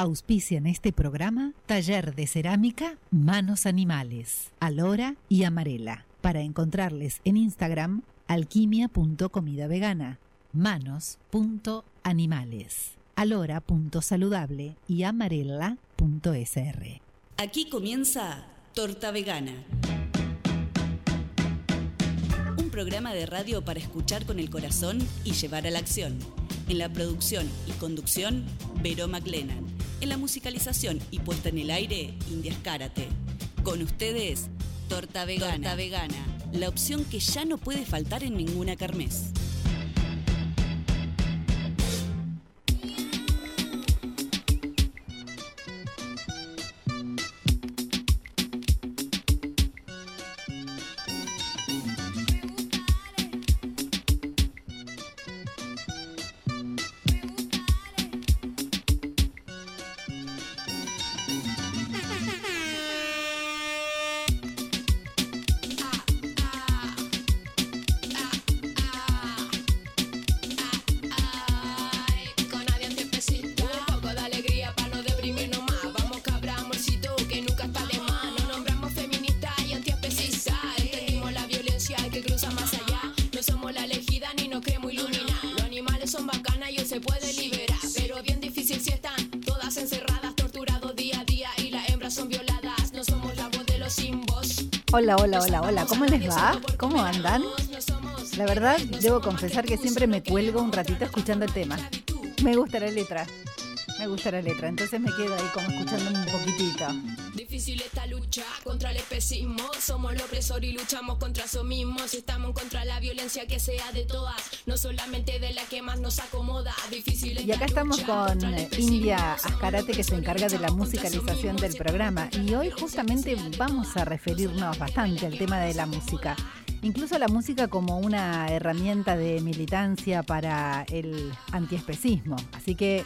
Auspician este programa Taller de Cerámica Manos Animales, Alora y Amarela. Para encontrarles en Instagram, alquimia.comida manos.animales, alora.saludable y amarela.sr. Aquí comienza Torta Vegana. Un programa de radio para escuchar con el corazón y llevar a la acción. En la producción y conducción, Vero McLennan. En la musicalización y puesta en el aire, Indias Karate. Con ustedes, Torta Vegana. Torta Vegana, la opción que ya no puede faltar en ninguna carmes. Hola, hola, hola, hola. ¿Cómo les va? ¿Cómo andan? La verdad, debo confesar que siempre me cuelgo un ratito escuchando el tema. Me gusta la letra. Me gusta la letra. Entonces me quedo ahí como escuchando un poquitito. Difícil esta lucha contra el especismo. Somos los opresores y luchamos contra eso mismo. Si estamos contra la violencia que sea de todas, no solamente de la que más nos acomoda. Difícil Y acá estamos con India Ascarate que se encarga de la musicalización del programa. Y hoy justamente vamos a referirnos bastante al tema de la música. Incluso la música como una herramienta de militancia para el antiespecismo. Así que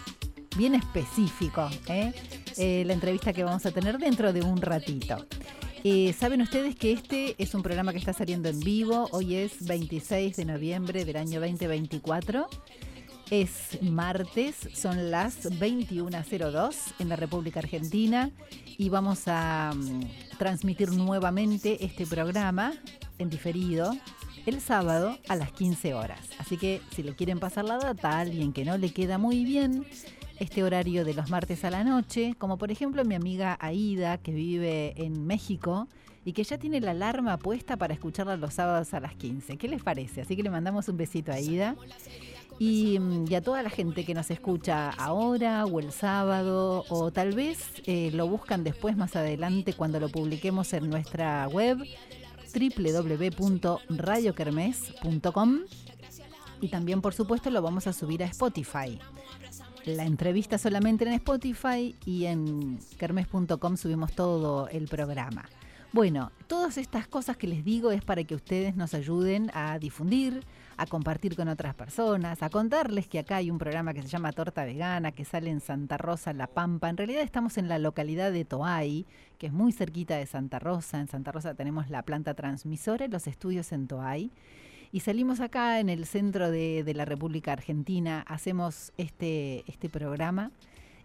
bien específico ¿eh? Eh, la entrevista que vamos a tener dentro de un ratito. Eh, Saben ustedes que este es un programa que está saliendo en vivo. Hoy es 26 de noviembre del año 2024. Es martes, son las 21.02 en la República Argentina y vamos a mm, transmitir nuevamente este programa en diferido el sábado a las 15 horas. Así que si le quieren pasar la data a alguien que no le queda muy bien, este horario de los martes a la noche, como por ejemplo mi amiga Aida que vive en México y que ya tiene la alarma puesta para escucharla los sábados a las 15. ¿Qué les parece? Así que le mandamos un besito a Aida. Y, mm, y a toda la gente que nos escucha ahora o el sábado o tal vez eh, lo buscan después más adelante cuando lo publiquemos en nuestra web www.radiokermes.com y también por supuesto lo vamos a subir a Spotify. La entrevista solamente en Spotify y en kermes.com subimos todo el programa. Bueno, todas estas cosas que les digo es para que ustedes nos ayuden a difundir, a compartir con otras personas, a contarles que acá hay un programa que se llama Torta Vegana, que sale en Santa Rosa, La Pampa. En realidad estamos en la localidad de Toay, que es muy cerquita de Santa Rosa. En Santa Rosa tenemos la planta transmisora los estudios en Toay. Y salimos acá en el centro de, la República Argentina, hacemos este, este programa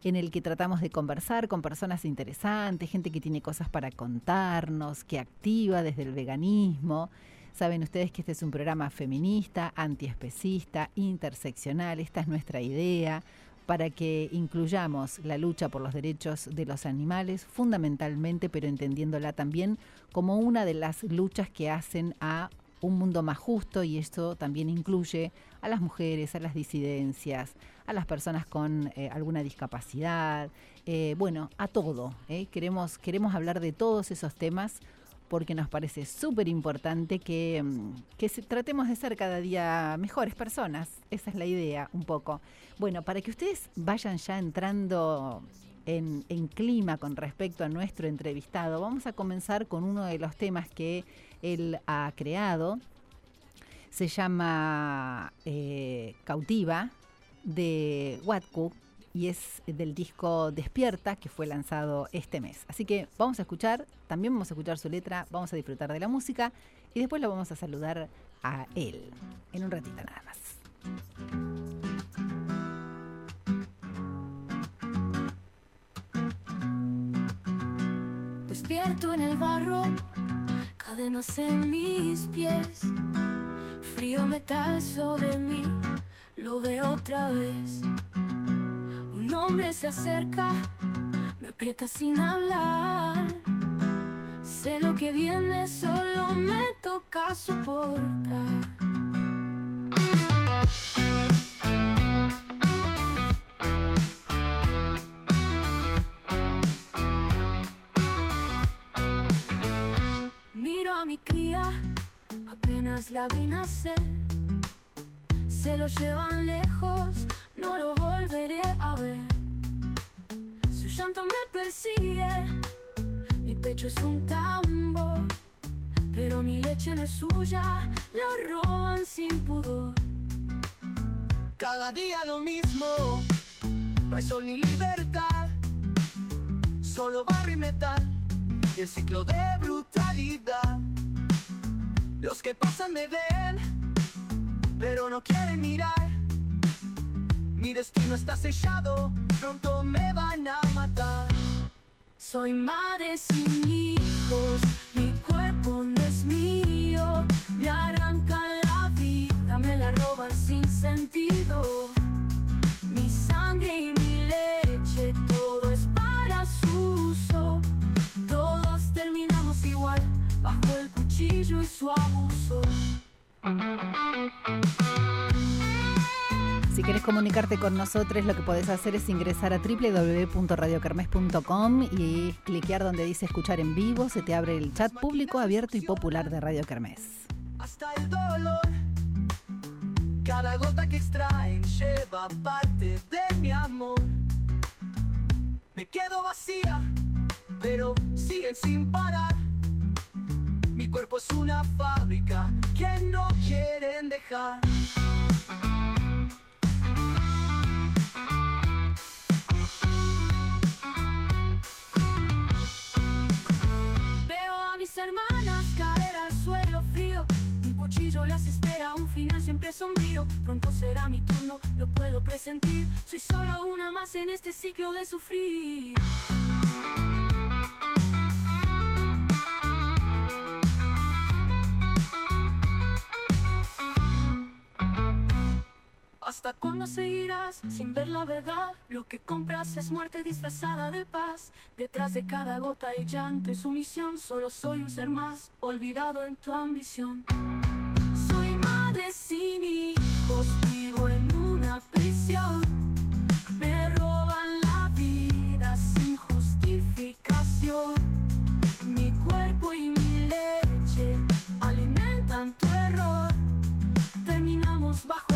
en el que tratamos de conversar con personas interesantes, gente que tiene cosas para contarnos, que activa desde el veganismo. Saben ustedes que este es un programa feminista, antiespecista, interseccional, esta es nuestra idea para que incluyamos la lucha por los derechos de los animales fundamentalmente, pero entendiéndola también como una de las luchas que hacen a un mundo más justo y esto también incluye a las mujeres, a las disidencias, a las personas con eh, alguna discapacidad, eh, bueno, a todo. ¿eh? Queremos, queremos hablar de todos esos temas porque nos parece súper importante que, mm, que tratemos de ser cada día mejores personas. Esa es la idea un poco. Bueno, para que ustedes vayan ya entrando en, en clima con respecto a nuestro entrevistado, vamos a comenzar con uno de los temas que él ha creado. Se llama eh, Cautiva de Watku y es del disco Despierta que fue lanzado este mes. Así que vamos a escuchar, también vamos a escuchar su letra, vamos a disfrutar de la música y después lo vamos a saludar a él en un ratito nada más. despierto en el barro, cadenas en mis pies, frío metal sobre mí, lo veo otra vez. Un hombre se acerca, me aprieta sin hablar. Sé lo que viene, solo me toca soportar. Miro a mi cría, apenas la vi nacer. Se lo llevan lejos, no lo volveré a ver. Su llanto me persigue, mi pecho es un tambor. Pero mi leche no es suya, la roban sin pudor. Cada día lo mismo, no hay sol ni libertad, solo barro y metal, el ciclo de brutalidad. Los que pasan me ven, pero no quieren mirar. Mi destino está sellado, pronto me van a matar. Soy madre sin hijos, mi cuerpo no es mío. Me arrancan la vida, me la roban sin sentido. Si quieres comunicarte con nosotros, lo que podés hacer es ingresar a www.radiokermes.com y cliquear donde dice escuchar en vivo. Se te abre el chat público, abierto y popular de Radio Kermés. hasta el dolor. Cada gota que extraen lleva parte de mi amor. Me quedo vacía, pero siguen sin parar. Mi cuerpo es una fábrica que no quieren dejar. Veo a mis hermanas caer al suelo frío. Un cuchillo las espera, un final siempre sombrío. Pronto será mi turno, lo puedo presentir. Soy solo una más en este ciclo de sufrir. ¿Hasta cuándo seguirás sin ver la verdad? Lo que compras es muerte disfrazada de paz. Detrás de cada gota y llanto y sumisión, solo soy un ser más, olvidado en tu ambición. Soy madre sin hijos, vivo en una prisión. Me roban la vida sin justificación. Mi cuerpo y mi leche alimentan tu error. Terminamos bajo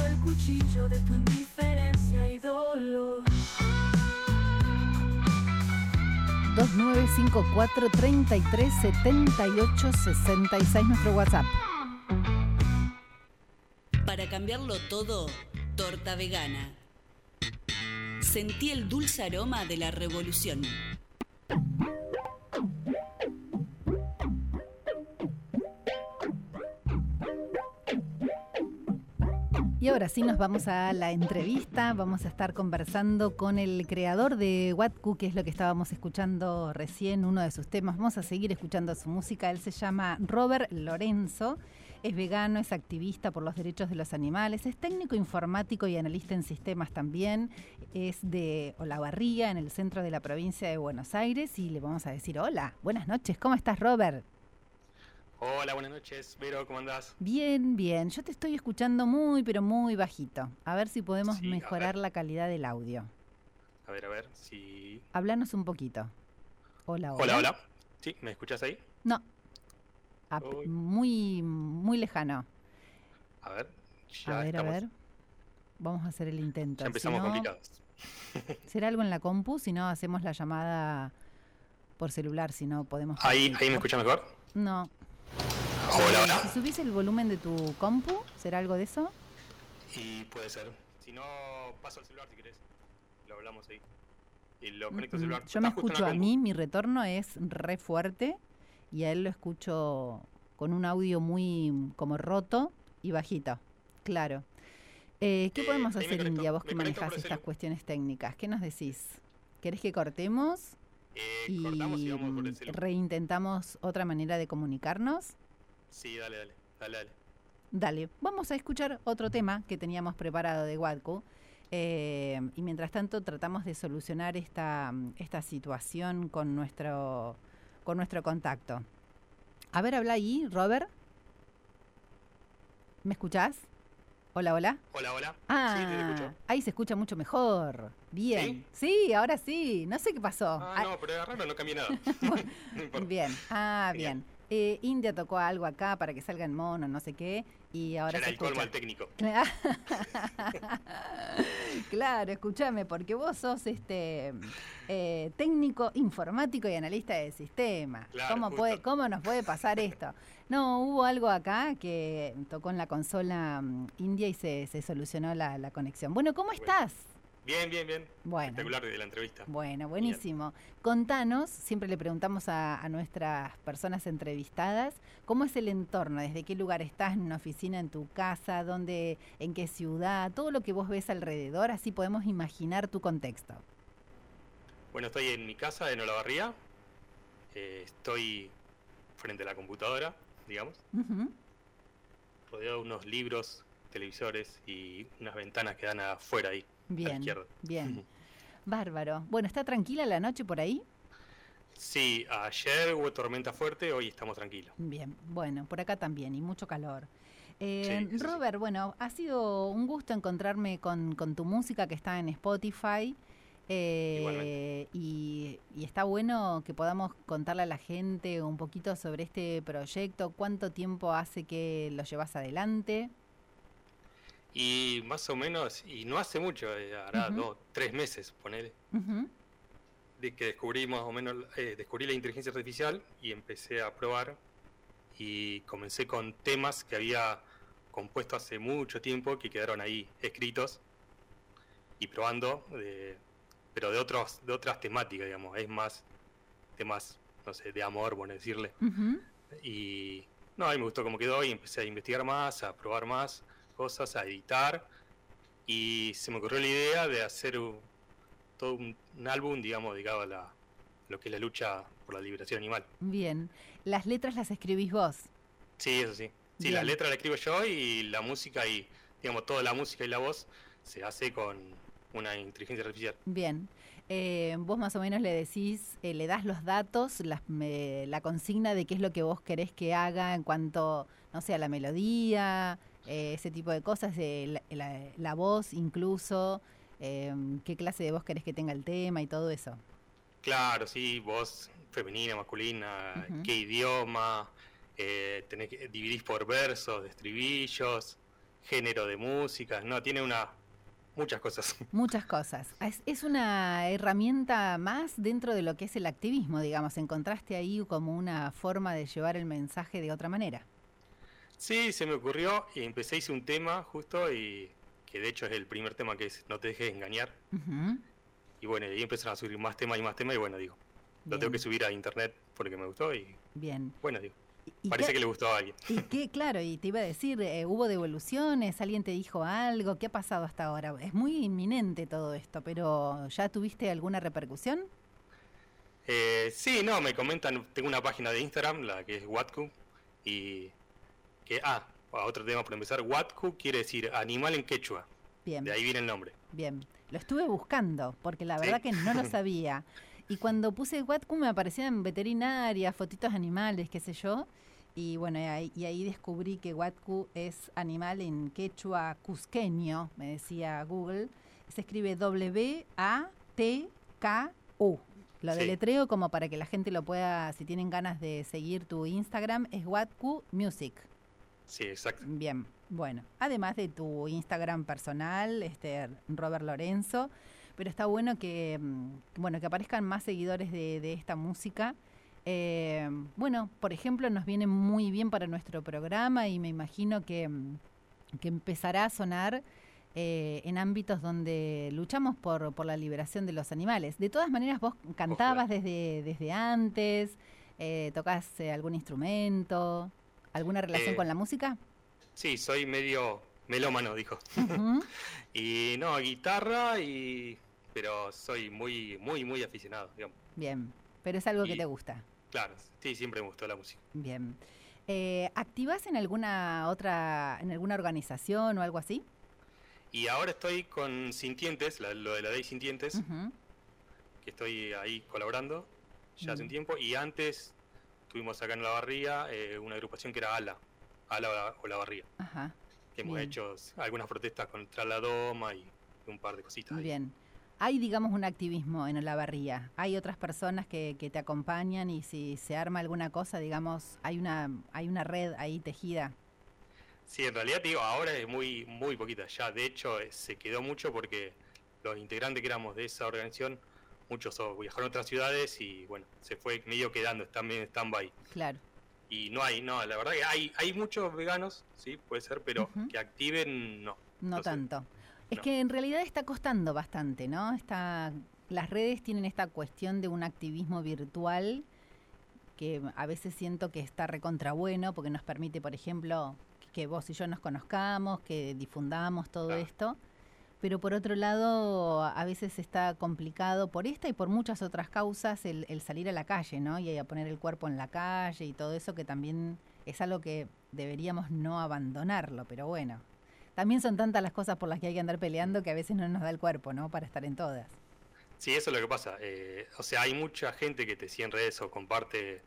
de tu indiferencia y dolor. 2954 33 78 66 nuestro WhatsApp. Para cambiarlo todo, torta vegana. Sentí el dulce aroma de la revolución. Y ahora sí nos vamos a la entrevista. Vamos a estar conversando con el creador de Watku, que es lo que estábamos escuchando recién, uno de sus temas. Vamos a seguir escuchando su música. Él se llama Robert Lorenzo. Es vegano, es activista por los derechos de los animales, es técnico informático y analista en sistemas también. Es de Olavarría, en el centro de la provincia de Buenos Aires. Y le vamos a decir hola, buenas noches, ¿cómo estás Robert? Hola, buenas noches. Vero, ¿cómo andás? Bien, bien. Yo te estoy escuchando muy, pero muy bajito. A ver si podemos Sí, mejorar la calidad del audio. A ver, a ver, si... Háblanos un poquito. Hola, hola. Hola, hola. ¿Sí? ¿Me escuchas ahí? No. Ah, Uy. muy, muy lejano. A ver. Ya a ver, estamos. a ver. Vamos a hacer el intento. Ya empezamos Si no, complicados. ¿Será algo en la compu? Si no, hacemos la llamada por celular. Si no, podemos. Ahí, ahí me escuchas mejor. No. Si subís el volumen de tu compu, ¿será algo de eso? Y puede ser. Si no, paso al celular si querés. Lo hablamos ahí. Y lo conecto al Mm, celular. Yo me escucho a mí, mi retorno es re fuerte y a él lo escucho con un audio muy como roto y bajito. Claro. Eh, ¿Qué Eh, podemos hacer, conecto- India, vos que el estas cuestiones técnicas? ¿Qué nos decís? ¿Querés que cortemos? Eh, y cortamos y vamos por el celular. reintentamos otra manera de comunicarnos. Sí, dale, dale, dale, dale. Dale, vamos a escuchar otro tema que teníamos preparado de Wadku. Eh, y mientras tanto tratamos de solucionar esta, esta situación con nuestro, con nuestro contacto. A ver, habla ahí, Robert. ¿Me escuchás? Hola, hola. Hola, hola. Ah, Sí, te escucho. ahí se escucha mucho mejor. Bien. ¿Sí? ahora sí. No sé qué pasó. Ah, Ah, no, pero raro, no cambié nada. no. Bien. Ah, bien. Eh, India tocó algo acá para que salga en mono, no sé qué, y ahora era se el colmo al técnico. claro, escúchame, porque vos sos este eh, técnico informático y analista de sistema. Claro, ¿Cómo, justo. puede, ¿Cómo nos puede pasar esto? No, hubo algo acá que tocó en la consola mm, India y se, se solucionó la, la conexión. Bueno, ¿cómo Bueno. estás? Bien, bien, bien. Bueno. Espectacular de la entrevista. Bueno, buenísimo. Contanos, siempre le preguntamos a, a nuestras personas entrevistadas, ¿cómo es el entorno? ¿Desde qué lugar estás? ¿En una oficina, en tu casa? ¿Dónde, ¿En qué ciudad? Todo lo que vos ves alrededor, así podemos imaginar tu contexto. Bueno, estoy en mi casa en Olavarría. Eh, estoy frente a la computadora, digamos, rodeado de unos libros, televisores y unas ventanas que dan afuera ahí, Bien, izquierda. bien. Bárbaro. Bueno, ¿está tranquila la noche por ahí? Sí, ayer hubo tormenta fuerte, hoy estamos tranquilos. Bien, bueno, por acá también y mucho calor. Eh, Sí, sí, sí. Robert, bueno, ha sido un gusto encontrarme con, con tu música que está en Spotify. eh, y, y está bueno que podamos contarle a la gente un poquito sobre este proyecto, cuánto tiempo hace que lo llevas adelante. Y más o menos, y no hace mucho, eh, hará dos, tres meses, ponele, Ujú, de que descubrí más o menos, eh, descubrí la inteligencia artificial y empecé a probar y comencé con temas que había compuesto hace mucho tiempo que quedaron ahí escritos y probando, de- pero de otros, de otras temáticas, digamos, es más temas, no sé, de amor, bueno decirle. Y no, a mí me gustó cómo quedó y empecé a investigar más, a probar más cosas, a editar. Y se me ocurrió la idea de hacer un- todo un, un álbum, digamos, dedicado a la, lo que es la lucha por la liberación animal. Bien, las letras las escribís vos. Sí, eso sí. Sí, Bien. la letra la escribo yo y la música y, digamos, toda la música y la voz se hace con una inteligencia artificial. Bien. Eh, vos más o menos le decís, eh, le das los datos, las, me- la consigna de qué es lo que vos querés que haga en cuanto, no sé, a la melodía, eh, ese tipo de cosas, de la, la- la voz incluso, eh, qué clase de voz querés que tenga el tema y todo eso. Claro, sí, voz femenina, masculina, qué idioma, eh, tenés que dividís por versos, estribillos, género de música, no, tiene una muchas cosas. Muchas cosas. Es, es una herramienta más dentro de lo que es el activismo, digamos. Encontraste ahí como una forma de llevar el mensaje de otra manera. Sí, se me ocurrió y empecé, hice un tema justo y que de hecho es el primer tema que es No te dejes engañar. Y bueno, y ahí empezaron a subir más temas y más temas y bueno, digo, lo tengo Bien, que subir a internet porque me gustó y Bien. bueno, digo, ¿Y- y parece qué- que le gustó a alguien. Y qué, claro, y te iba a decir, eh, ¿hubo devoluciones? ¿Alguien te dijo algo? ¿Qué ha pasado hasta ahora? Es muy inminente todo esto, pero ¿ya tuviste alguna repercusión? Eh, sí, no, me comentan, tengo una página de Instagram, la que es Watku, y que, ah, a otro tema por empezar, Watku quiere decir animal en quechua, Bien, de ahí viene el nombre. bien. Lo estuve buscando, porque la ¿Sí? verdad que no lo sabía. Y cuando puse Watku me aparecían veterinarias, fotitos animales, qué sé yo. Y bueno, y ahí, y ahí descubrí que Watku es animal en quechua cusqueño, me decía Google. Se escribe W-A-T-K-U. Lo Sí. deletreo como para que la gente lo pueda, si tienen ganas de seguir tu Instagram, es Watku Music. Sí, exacto. Bien, bueno, además de tu Instagram personal, este Robert Lorenzo, pero está bueno que mm, bueno que aparezcan más seguidores de, de esta música. Eh, bueno, por ejemplo, nos viene muy bien para nuestro programa y me imagino que, mm, que empezará a sonar eh, en ámbitos donde luchamos por, por la liberación de los animales. De todas maneras, vos cantabas desde, desde antes, eh, tocas eh, algún instrumento, alguna relación Eh, con la música. Sí, soy medio melómano, dijo. Y no, guitarra y... Pero soy muy, muy, muy aficionado, digamos. Bien, Pero es algo que te gusta. Claro, sí, siempre me gustó la música. Bien. Eh, ¿Activás en alguna otra, en alguna organización o algo así? Y ahora estoy con Sintientes, la- lo de la ley Sintientes, que estoy ahí colaborando ya hace un tiempo. Y antes tuvimos acá en La Barría eh, una agrupación que era ALA, ALA o la, La Barría, Ajá. que hemos Bien. hecho algunas protestas contra la doma y un par de cositas. ahí. Bien. Hay, digamos, un activismo en Olavarría. Hay otras personas que, que te acompañan y si se arma alguna cosa, digamos, hay una, hay una red ahí tejida. Sí, en realidad te digo, ahora es muy, muy poquita. Ya, de hecho, eh, se quedó mucho porque los integrantes que éramos de esa organización, muchos viajaron a otras ciudades y bueno, se fue medio quedando, están bien en stand-by. Claro. Y no hay, no, la verdad que hay, hay muchos veganos, sí, puede ser, pero que activen, no. No, tanto. Es No. que en realidad está costando bastante, ¿no? Está, las redes tienen esta cuestión de un activismo virtual que a veces siento que está recontra bueno porque nos permite, por ejemplo, que vos y yo nos conozcamos, que difundamos todo Claro. esto. Pero por otro lado, a veces está complicado por esta y por muchas otras causas el, salir a la calle, ¿no? Y a poner el cuerpo en la calle y todo eso que también es algo que deberíamos no abandonarlo, pero bueno. También son tantas las cosas por las que hay que andar peleando que a veces no nos da el cuerpo, ¿no? Para estar en todas. Sí, eso es lo que pasa. eh, o sea, hay mucha gente que te sigue en redes o comparte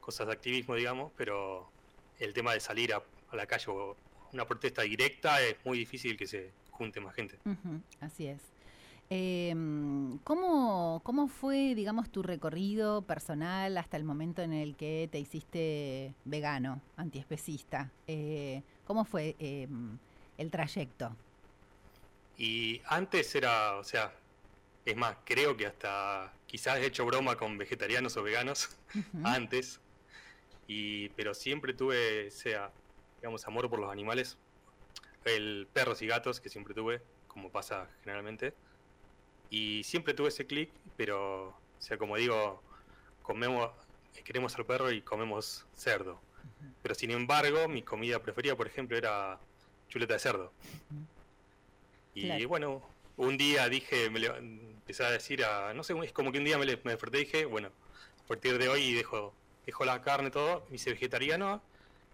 cosas de activismo, digamos, pero el tema de salir a, a la calle o una protesta directa es muy difícil que se junte más gente. Así es. Eh, ¿cómo, ¿Cómo fue, digamos, tu recorrido personal hasta el momento en el que te hiciste vegano, antiespecista? Eh, ¿Cómo fue eh, el trayecto? Y antes era, o sea, es más, creo que hasta quizás he hecho broma con vegetarianos o veganos antes, y, pero siempre tuve ese, ah, digamos, amor por los animales. El perros y gatos que siempre tuve, como pasa generalmente. Y siempre tuve ese clic, pero, o sea, como digo, comemos, queremos al perro y comemos cerdo. Pero sin embargo, mi comida preferida, por ejemplo, era chuleta de cerdo. Y Claro. bueno, un día dije, me empecé a decir, a, no sé, es como que un día me, le- me desperté y dije, bueno, a partir de hoy dejo, dejo la carne todo, me hice vegetariano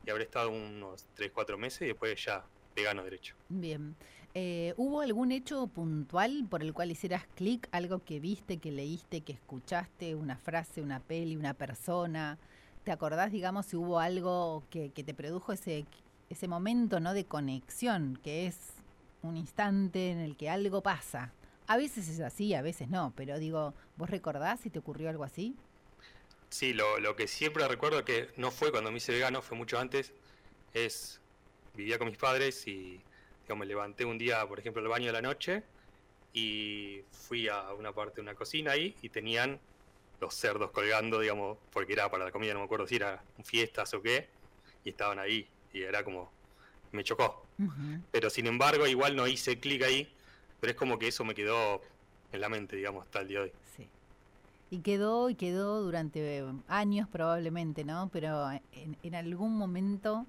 y habré estado unos 3, 4 meses y después ya derecho. Bien. Eh, ¿Hubo algún hecho puntual por el cual hicieras clic? ¿Algo que viste, que leíste, que escuchaste? ¿Una frase, una peli, una persona? ¿Te acordás, digamos, si hubo algo que, que te produjo ese, ese momento ¿no? de conexión, que es un instante en el que algo pasa? A veces es así, a veces no, pero digo, ¿vos recordás si te ocurrió algo así? Sí, lo, lo que siempre recuerdo que no fue cuando me hice vegano, fue mucho antes, es vivía con mis padres y digamos, me levanté un día, por ejemplo, al baño de la noche y fui a una parte de una cocina ahí y tenían los cerdos colgando, digamos, porque era para la comida, no me acuerdo si era fiestas o qué, y estaban ahí y era como, me chocó. Pero sin embargo, igual no hice clic ahí, pero es como que eso me quedó en la mente, digamos, hasta el día de hoy. Sí. Y quedó y quedó durante eh, años probablemente, ¿no? Pero en, en algún momento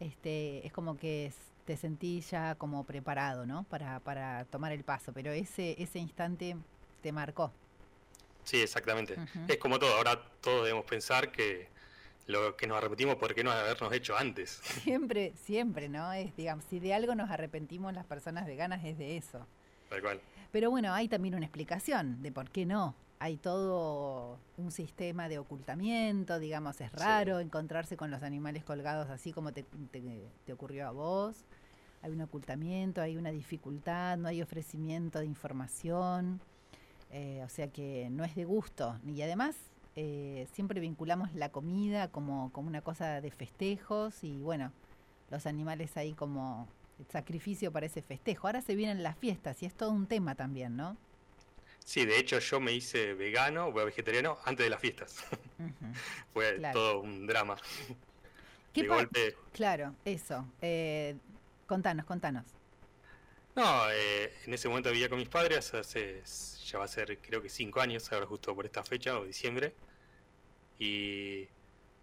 este, es como que te sentís ya como preparado, ¿no? Para, para tomar el paso, pero ese, ese instante te marcó. Sí, exactamente. Es como todo, ahora todos debemos pensar que lo que nos arrepentimos por qué no habernos hecho antes. Siempre, siempre, ¿no? Es, digamos, si de algo nos arrepentimos las personas veganas es de eso. Tal cual. Pero bueno, hay también una explicación de por qué no. Hay todo un sistema de ocultamiento, digamos, es Sí. raro encontrarse con los animales colgados así como te, te- te ocurrió a vos. Hay un ocultamiento, hay una dificultad, no hay ofrecimiento de información. eh, o sea que no es de gusto. Y además eh, siempre vinculamos la comida como, como una cosa de festejos y bueno, los animales ahí como sacrificio para ese festejo. Ahora se vienen las fiestas y es todo un tema también, ¿no? Sí, de hecho yo me hice vegano o vegetariano antes de las fiestas. Fue Claro. todo un drama. ¿Qué de golpe. Claro, eso. Eh, contanos, contanos. No, eh, en ese momento vivía con mis padres, hace, ya va a ser creo que cinco años, ahora justo por esta fecha, o diciembre. Y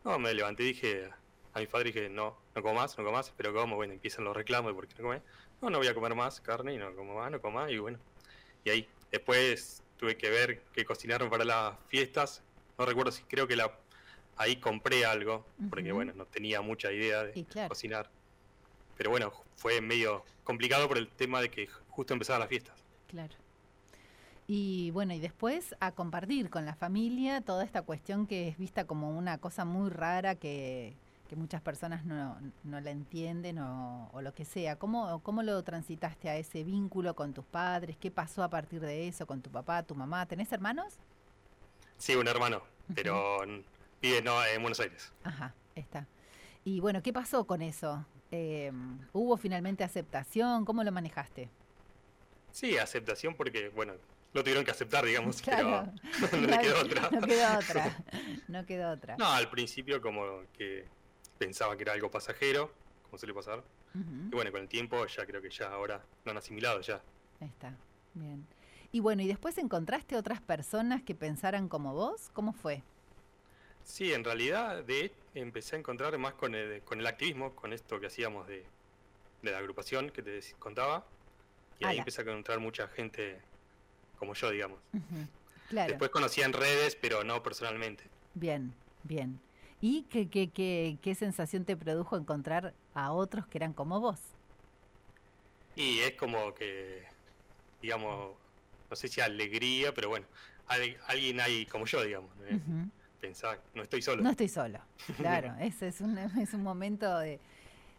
no, me levanté y dije a mis padres dije, no, no como más, no como más, pero como, bueno, empiezan los reclamos de por qué no come. No, no voy a comer más carne y no como más, no como más, y bueno. Y ahí, después tuve que ver qué cocinaron para las fiestas, no recuerdo si creo que la ahí compré algo, porque bueno, no tenía mucha idea de claro. cocinar. Pero bueno, fue medio complicado por el tema de que justo empezaban las fiestas. Claro. Y bueno, y después a compartir con la familia toda esta cuestión que es vista como una cosa muy rara que, que muchas personas no, no la entienden o, o lo que sea. ¿Cómo, ¿Cómo lo transitaste a ese vínculo con tus padres? ¿Qué pasó a partir de eso con tu papá, tu mamá? ¿Tenés hermanos? Sí, un hermano, pero vive no, en Buenos Aires. Ajá, está. Y bueno, ¿qué pasó con eso? Eh, ¿Hubo finalmente aceptación? ¿Cómo lo manejaste? Sí, aceptación porque, bueno, lo tuvieron que aceptar, digamos, Claro. pero no le quedó otra. No quedó otra. No quedó otra. No, al principio como que pensaba que era algo pasajero, como suele pasar. Y bueno, con el tiempo ya creo que ya ahora lo han asimilado ya. Ahí está, bien. Y bueno, ¿y después encontraste otras personas que pensaran como vos? ¿Cómo fue? Sí, en realidad de, empecé a encontrar más con el, con el activismo, con esto que hacíamos de, de la agrupación que te contaba. Y ahí empecé a encontrar mucha gente como yo, digamos. Claro, Después conocía en redes, pero no personalmente. bien, bien. ¿Y qué, qué, qué, qué sensación te produjo encontrar a otros que eran como vos? Y es como que, digamos, no sé si alegría, pero bueno, al- alguien ahí como yo, digamos. ¿eh? Ujú. Pensaba, no estoy solo. No estoy solo, claro. Ese es un, es un momento de,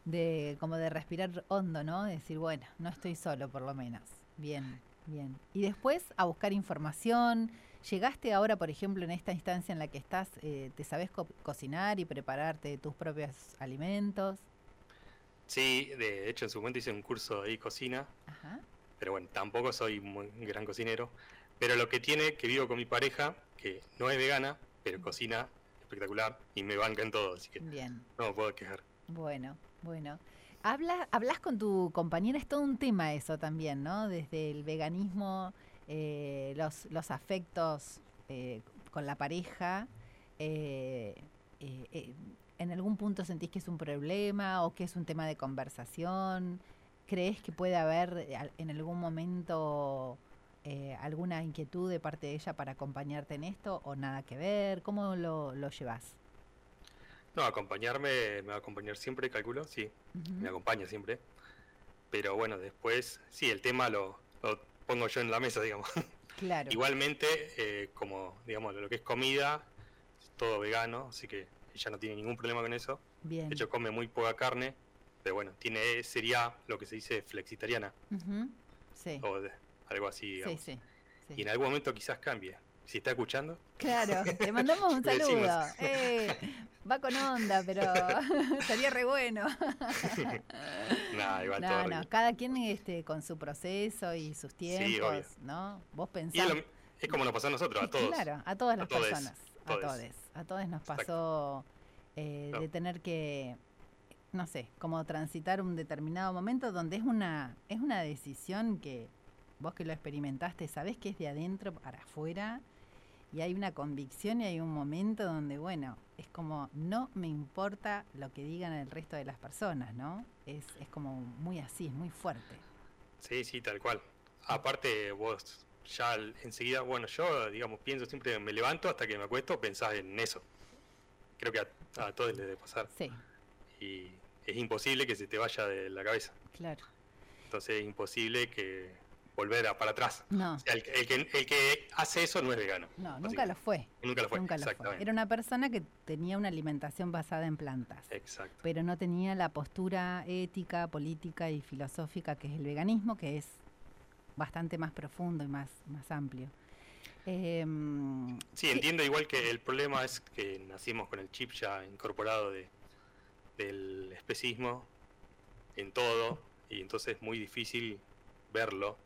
de como de respirar hondo, ¿no? De decir, bueno, no estoy solo por lo menos. Bien, bien. Y después a buscar información. ¿Llegaste ahora, por ejemplo, en esta instancia en la que estás, eh, te sabes co- cocinar y prepararte tus propios alimentos? Sí, de hecho en su momento hice un curso de cocina, Ajá. pero bueno, tampoco soy muy gran cocinero. Pero lo que tiene que vivo con mi pareja, que no es vegana, pero cocina espectacular y me banca en todo, así que Bien. no me puedo quejar. Bueno, bueno. Habla, hablas con tu compañera, es todo un tema eso también, ¿no? Desde el veganismo, eh, los, los afectos eh, con la pareja. eh, eh, eh, ¿En algún punto sentís que es un problema o que es un tema de conversación? ¿Crees que puede haber eh, en algún momento alguna inquietud de parte de ella para acompañarte en esto o nada que ver? ¿Cómo lo, lo llevas? No, acompañarme, me va a acompañar siempre, calculo, sí, me acompaña siempre. Pero bueno, después, sí, el tema lo, lo pongo yo en la mesa, digamos. Claro. Igualmente, eh, como, digamos, lo que es comida, es todo vegano, así que ella no tiene ningún problema con eso. Bien. De hecho, come muy poca carne, pero bueno, tiene sería lo que se dice flexitariana. Sí, o de- algo así, sí, sí. Y en algún momento quizás cambie. Si está escuchando, Claro, te mandamos un Le saludo. Eh, va con onda, pero estaría re bueno. nada, igual todo No, no, cada quien este, con su proceso y sus tiempos. ¿no? Vos pensás... lo- es como nos pasó a nosotros, a todos. Claro, a todas las todes, personas, a todos, a todos nos pasó eh, No. de tener que, no sé, como transitar un determinado momento donde es una, es una decisión que vos que lo experimentaste, sabés que es de adentro para afuera y hay una convicción y hay un momento donde, bueno, es como, no me importa lo que digan el resto de las personas, ¿no? Es, es como muy así, es muy fuerte. Sí, sí, tal cual. Aparte, vos ya enseguida, bueno, yo, digamos, pienso siempre, me levanto hasta que me acuesto, pensás en eso. Creo que a, a todos les debe pasar. Sí, Y es imposible que se te vaya de la cabeza. claro. Entonces es imposible que volver a para atrás. No, O sea, el, que- el que, el que hace eso no es vegano. no, nunca lo fue. Nunca lo fue. Nunca lo fue. Era una persona que tenía una alimentación basada en plantas, Exacto. pero no tenía la postura ética, política y filosófica que es el veganismo, que es bastante más profundo y más, más amplio. Em, Sí, entiendo igual que el problema es que nacimos con el chip ya incorporado de, del especismo en todo y entonces es muy difícil verlo.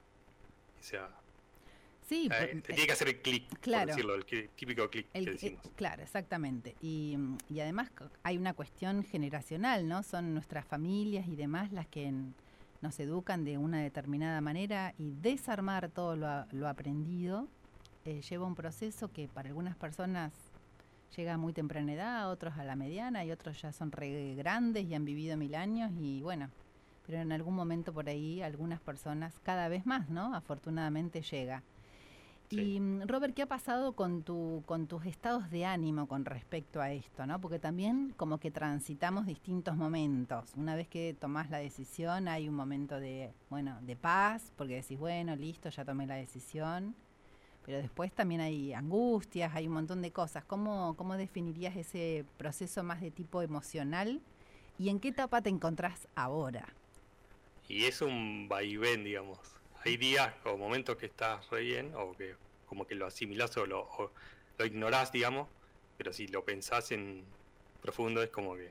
O sea, sí, eh, por- te tiene que hacer el clic, claro. por decirlo, el típico clic que eh, decimos. claro, exactamente. Y, mm, y además hay una cuestión generacional, ¿no? Son nuestras familias y demás las que en- nos educan de una determinada manera y desarmar todo lo aprendido eh, lleva un proceso que para algunas personas llega a muy temprana edad, otros a la mediana y otros ya son re grandes y han vivido mil años y bueno, pero en algún momento por ahí algunas personas, cada vez más, ¿no? Afortunadamente llega. Y mm, Robert, ¿qué ha pasado con tu con tus estados de ánimo con respecto a esto, no? Porque también como que transitamos distintos momentos. Una vez que tomás la decisión, hay un momento de, bueno, de paz, porque decís, bueno, listo, ya tomé la decisión. Pero después también hay angustias, hay un montón de cosas. ¿Cómo, cómo definirías ese proceso más de tipo emocional? ¿Y en qué etapa te encontrás ahora? Y es un vaivén, digamos. Hay días o momentos que estás re bien o que como que lo asimilás o lo, o lo ignorás, digamos, pero si lo pensás en profundo es como que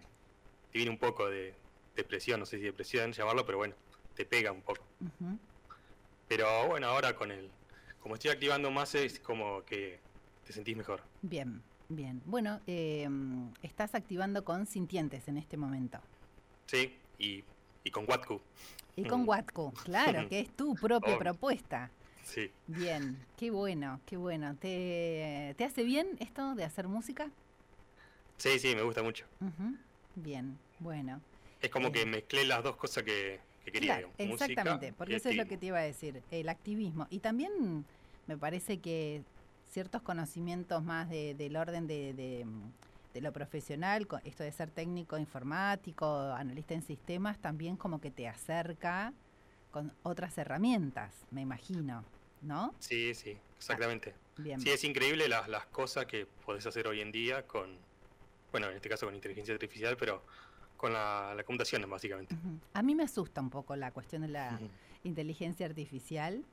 te viene un poco de depresión, no sé si depresión llamarlo, pero bueno, te pega un poco. Ujú. Pero bueno, ahora con el, como estoy activando más es como que te sentís mejor. Bien, bien. Bueno, eh, estás activando con sintientes en este momento. Sí, y, y con Watku, Y con Mm. Watco, claro, que es tu propia propuesta. sí. Bien, qué bueno, qué bueno. ¿Te, ¿Te hace bien esto de hacer música? Sí, sí, me gusta mucho. Bien, bueno. Es como Eh, que mezclé las dos cosas que, que quería. Claro, digamos, exactamente, porque eso es lo que te iba a decir, el activismo. Y también me parece que ciertos conocimientos más de- del orden de, de, mm, de lo profesional, esto de ser técnico informático, analista en sistemas, también como que te acerca con otras herramientas, me imagino, ¿no? Sí, sí, exactamente. Bien. Sí, es increíble las, las cosas que podés hacer hoy en día con, bueno, en este caso con inteligencia artificial, pero con la, la computación básicamente. A mí me asusta un poco la cuestión de la inteligencia artificial,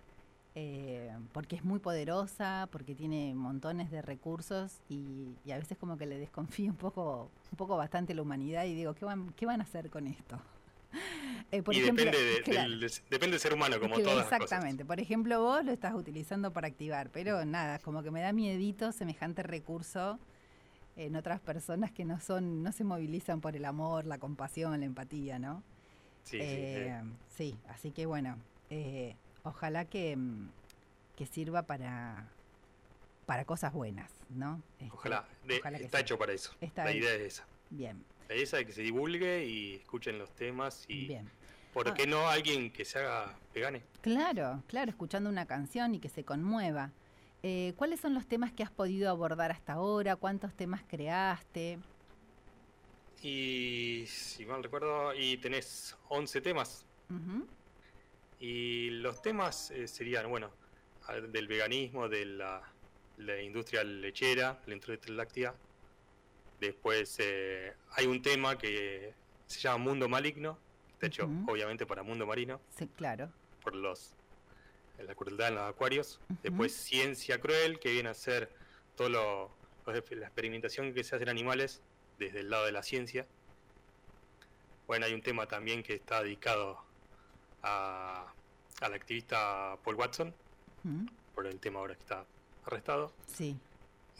eh, porque es muy poderosa, porque tiene montones de recursos y, y a veces como que le desconfío un poco, un poco bastante la humanidad y digo, ¿qué van, qué van a hacer con esto? Eh, por y ejemplo, depende, de- claro, del, depende del ser humano, como que- todas las cosas. Exactamente. Por ejemplo, vos lo estás utilizando para activar, pero nada, como que me da miedito semejante recurso en otras personas que no son, no se movilizan por el amor, la compasión, la empatía, ¿no? Sí, sí, Eh, eh, sí, así que bueno, eh, ojalá que, mm, que sirva para, para cosas buenas, ¿no? Este, ojalá. De- ojalá que está hecho para eso. Está la bien. idea es esa. Bien, La idea es esa de que se divulgue y escuchen los temas y bien. ¿por Ah. qué no alguien que se haga vegane? Claro, claro, escuchando una canción y que se conmueva. Eh, ¿Cuáles son los temas que has podido abordar hasta ahora? ¿Cuántos temas creaste? Y si mal recuerdo, y tenés 11 temas. Ujú, Y los temas eh, serían, bueno, del veganismo, de la, la industria lechera, la industria láctea. Después eh, hay un tema que se llama Mundo Maligno, de hecho, obviamente para Mundo Marino, Sí, claro. por los la crueldad en los acuarios. Después Ciencia Cruel, que viene a ser todo lo, la experimentación que se hace en animales desde el lado de la ciencia. Bueno, hay un tema también que está dedicado a, al activista Paul Watson, Ujú, por el tema ahora que está arrestado. Sí,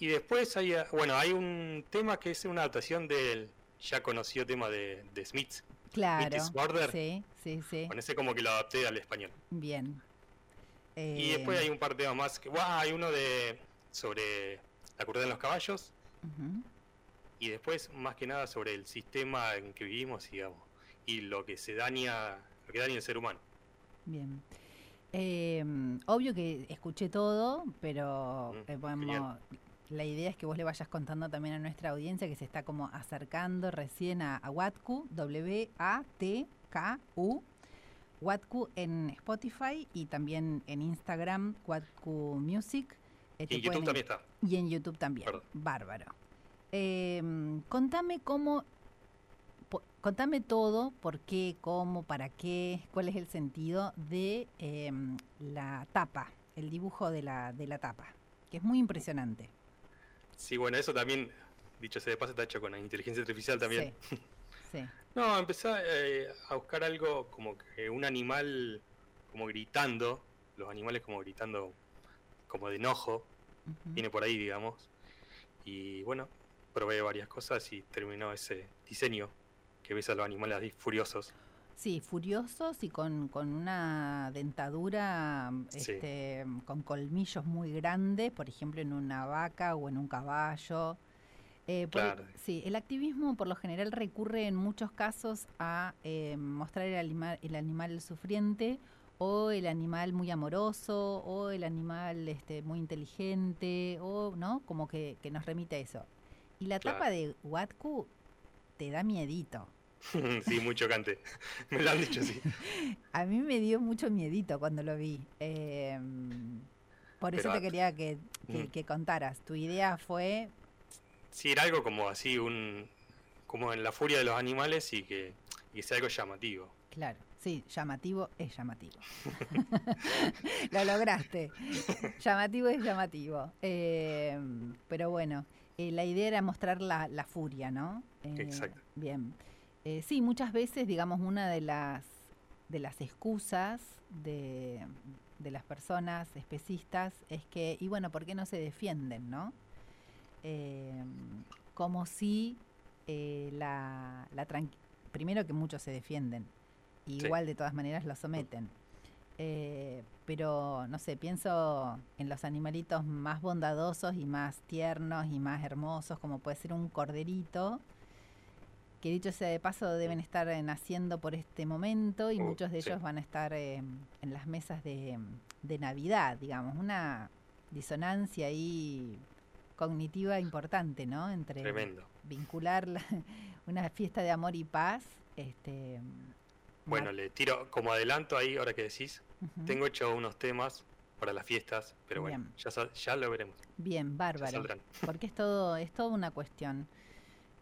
Y después hay, bueno, hay un tema que es una adaptación del ya conocido tema de, de Smith. claro. is Murder. Sí, sí, sí. Con ese como que lo adapté al español. Bien. Y después hay un par de temas más que, ¡guau! hay uno de sobre la curva en los caballos y después más que nada sobre el sistema en que vivimos, digamos, y lo que se daña, lo que daña el ser humano. Bien. Eh, obvio que escuché todo, pero Mm, eh, la idea es que vos le vayas contando también a nuestra audiencia que se está como acercando recién a, a Watku, W-A-T-K-U, Watku en Spotify y también en Instagram, Watku Music. Eh, Y en YouTube pueden- también está. y en YouTube también. Perdón. Bárbaro. Eh, contame cómo. Contame todo, por qué, cómo, para qué, cuál es el sentido de eh, la tapa, el dibujo de la, de la tapa, que es muy impresionante. Sí, bueno, eso también, dicho sea de paso, está hecho con la inteligencia artificial también. Sí. sí. No, empecé eh, a buscar algo como que un animal como gritando, los animales como gritando como de enojo, viene por ahí, digamos. Y bueno, probé varias cosas y terminó ese diseño que ves a los animales así furiosos. Sí, furiosos y con, con una dentadura Sí. este, con colmillos muy grandes, por ejemplo en una vaca o en un caballo. Eh, por- Claro. sí, el activismo por lo general recurre en muchos casos a eh, mostrar el, anima- el animal sufriente o el animal muy amoroso, o el animal este, muy inteligente, o no, como que, que nos remite a eso. Y la Claro. tapa de Watku te da miedito. sí, muy chocante. Me lo han dicho así. A mí me dio mucho miedito cuando lo vi. Eh, por eso te quería que, que- Mm. que contaras. Tu idea fue, Sí, era algo como así, un como en la furia de los animales y que, y que sea algo llamativo. claro, sí, llamativo es llamativo. lo lograste. llamativo es llamativo. Eh, pero bueno, eh, la idea era mostrar la, la furia, ¿no? Eh, Exacto. Bien. Eh, sí, muchas veces, digamos, una de las, de las excusas de, de las personas especistas es que, y bueno, ¿por qué no se defienden, no? Eh, como si eh, la, la primero que muchos se defienden, y Sí. igual de todas maneras lo someten. Eh, pero no sé, pienso en los animalitos más bondadosos y más tiernos y más hermosos, como puede ser un corderito, que dicho sea de paso deben estar eh, naciendo por este momento y Uh, muchos de sí. ellos van a estar eh, en las mesas de, de Navidad, digamos, una disonancia ahí cognitiva importante, ¿no? Entre Tremendo. vincular la- una fiesta de amor y paz, este, Bueno, le tiro como adelanto ahí, ahora que decís, tengo hecho unos temas para las fiestas, pero bueno, ya, ya lo veremos. bien, bárbaro. porque es todo, es toda una cuestión.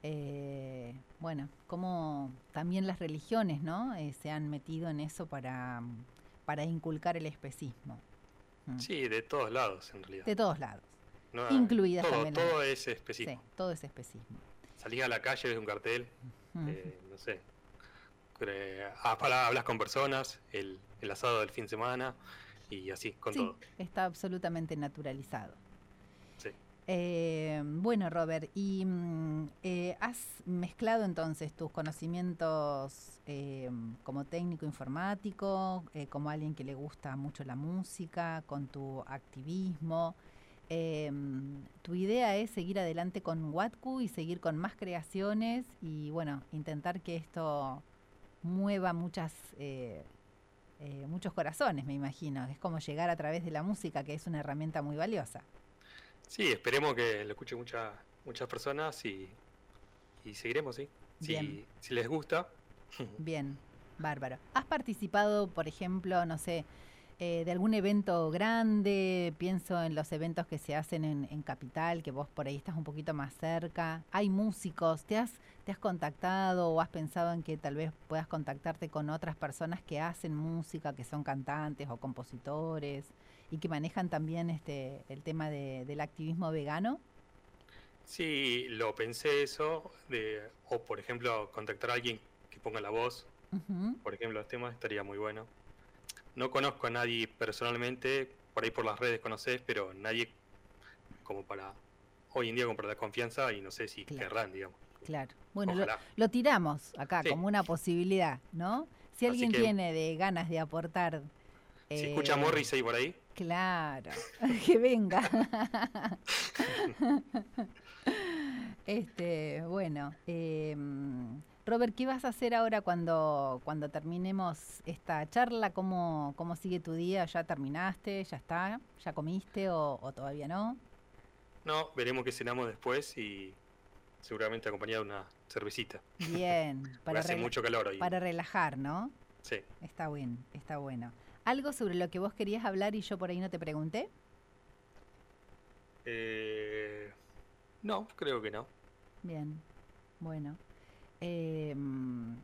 Eh, bueno, como también las religiones, ¿no? Eh, se han metido en eso para, para inculcar el especismo. Mm. Sí, de todos lados en realidad. De todos lados. No, incluidas todo, también las- Todo es especismo. Sí, todo es especismo. Salís a la calle, ves un cartel, Mm. eh, no sé. Eh, hablas con personas, el, el asado del fin de semana y así, con Sí, todo. está absolutamente naturalizado. Sí. Eh, bueno, Robert, ¿y mm, eh, has mezclado entonces tus conocimientos eh, como técnico informático, como alguien que le gusta mucho la música, con tu activismo? Eh, tu idea es seguir adelante con Watku y seguir con más creaciones y, bueno, intentar que esto mueva muchas... eh, eh, muchos corazones, me imagino. Es como llegar a través de la música, que es una herramienta muy valiosa. Sí, esperemos que lo escuchen mucha- muchas personas y, y seguiremos, sí. Si, si les gusta, Bien, bárbaro. ¿Has participado, por ejemplo, no sé, eh, de algún evento grande? Pienso en los eventos que se hacen en, en Capital, que vos por ahí estás un poquito más cerca. Hay músicos, ¿te has, ¿te has contactado o has pensado en que tal vez puedas contactarte con otras personas que hacen música, que son cantantes o compositores y que manejan también este el tema de- del activismo vegano? sí, lo pensé eso, de, o por ejemplo, contactar a alguien que ponga la voz, por ejemplo, los temas, estaría muy bueno. No conozco a nadie personalmente, por ahí por las redes conoces, pero nadie como para, hoy en día, como para la confianza y no sé si Claro. querrán, digamos. Claro. Bueno, lo, tiramos acá Sí. como una posibilidad, ¿no? Si alguien que- tiene de ganas de aportar. Si eh, escucha Morrissey por ahí, Claro, que venga. este, bueno, eh, Robert, ¿qué vas a hacer ahora cuando, cuando terminemos esta charla? ¿Cómo, ¿Cómo sigue tu día? ¿Ya terminaste? ¿Ya está? ¿Ya comiste o, o todavía no? no, veremos qué cenamos después y seguramente acompañado de una cervecita. Bien, para, hace mucho calor hoy. para relajar, ¿no? Sí. Está bueno, está bueno. ¿Algo sobre lo que vos querías hablar y yo por ahí no te pregunté? Eh, no, creo que no. Bien, bueno. Mm,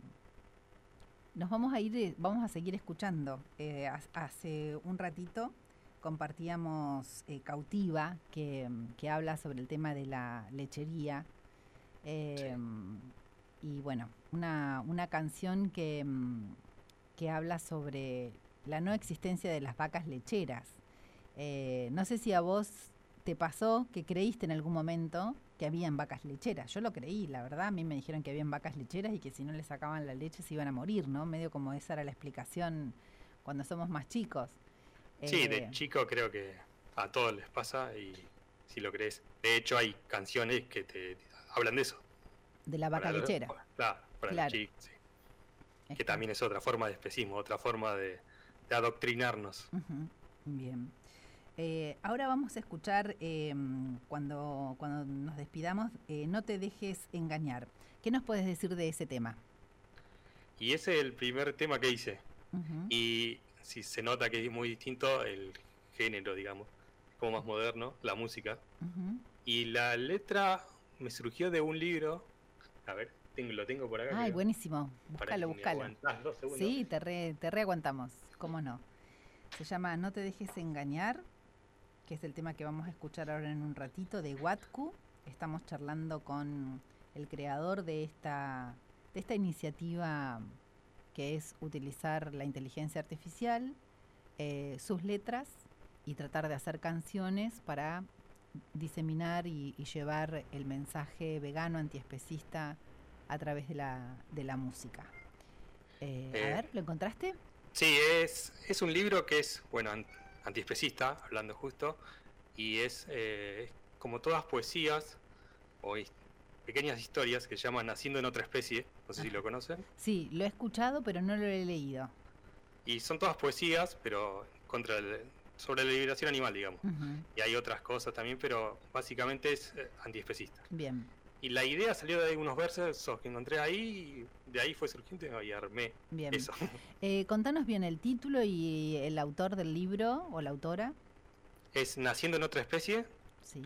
nos vamos a ir, vamos a seguir escuchando. Eh, ha- hace un ratito compartíamos eh, Cautiva, que, que habla sobre el tema de la lechería. Eh, Y bueno, una, una canción que, mm, que habla sobre la no existencia de las vacas lecheras. Eh, no sé si a vos te pasó que creíste en algún momento que habían vacas lecheras. Yo lo creí, la verdad. A mí me dijeron que habían vacas lecheras y que si no le sacaban la leche se iban a morir, ¿no? Medio como esa era la explicación cuando somos más chicos. Sí, de Eh, chico creo que a todos les pasa y si lo crees. De hecho, hay canciones que te hablan de eso. de la vaca Para lechera. Claro, para sí. Que también es otra forma de especismo, otra forma de, de adoctrinarnos. Bien. Eh, ahora vamos a escuchar, eh, cuando, cuando nos despidamos, eh, No te dejes engañar. ¿Qué nos puedes decir de ese tema? Y ese es el primer tema que hice. Y si se nota que es muy distinto el género, digamos, como más moderno, la música. Y la letra me surgió de un libro. A ver, tengo, lo tengo por acá. Ay, creo. buenísimo. Búscalo, búscalo. dos. Sí, te, re, te reaguantamos, cómo no. Se llama No te dejes engañar, que es el tema que vamos a escuchar ahora en un ratito de Watku. Estamos charlando con el creador de esta, de esta iniciativa que es utilizar la inteligencia artificial, eh, sus letras y tratar de hacer canciones para diseminar y, y llevar el mensaje vegano antiespecista a través de la, de la música. Eh, Eh, a ver, ¿lo encontraste? Sí, es, es un libro que es, bueno, antiespecista, hablando justo, y es eh, como todas poesías o his- pequeñas historias que se llaman Naciendo en otra especie, no sé si lo conocen, Sí, lo he escuchado, pero no lo he leído. y son todas poesías, pero contra el- sobre la liberación animal, digamos. Ujú, Y hay otras cosas también, pero básicamente es eh, antiespecista. Bien, Y la idea salió de unos versos que encontré ahí, y de ahí fue surgiendo y armé bien. eso. Eh, contanos bien el título y el autor del libro o la autora. Es Naciendo en otra especie, Sí,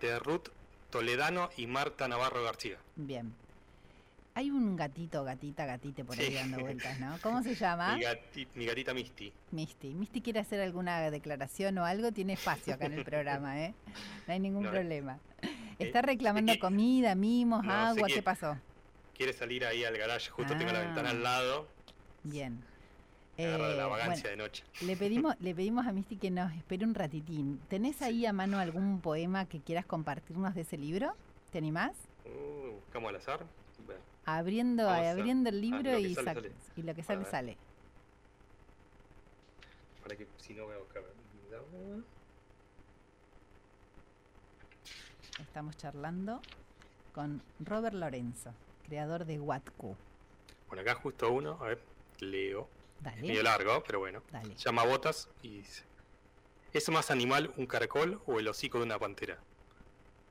de Ruth Toledano y Marta Navarro García. bien. Hay un gatito, gatita, gatite por ahí Sí. dando vueltas, ¿no? ¿Cómo se llama? Mi, gati- mi gatita Misty. Misty. Misty quiere hacer alguna declaración o algo, tiene espacio acá en el programa, ¿eh? No hay ningún No, problema. Está sé reclamando comida, mimos, No, agua, ¿qué pasó? Quiere salir ahí al garage, justo tengo la Ah. ventana al lado. Bien. Eh, la bueno, vagancia de noche. le pedimos, le pedimos a Misty que nos espere un ratitín. ¿Tenés ahí a mano algún poema que quieras compartirnos de ese libro? ¿Te animás? Uh, buscamos al azar. Bueno, Abriendo, a- abriendo el libro que y, sale, sac- sale. y lo que sale, sale. para que si no voy a buscar. Estamos charlando con Robert Lorenzo, creador de Watku. Bueno, acá justo uno, a ver, leo. Dale, Medio largo, pero bueno. dale. Llama Botas y dice: ¿Es más animal un caracol o el hocico de una pantera?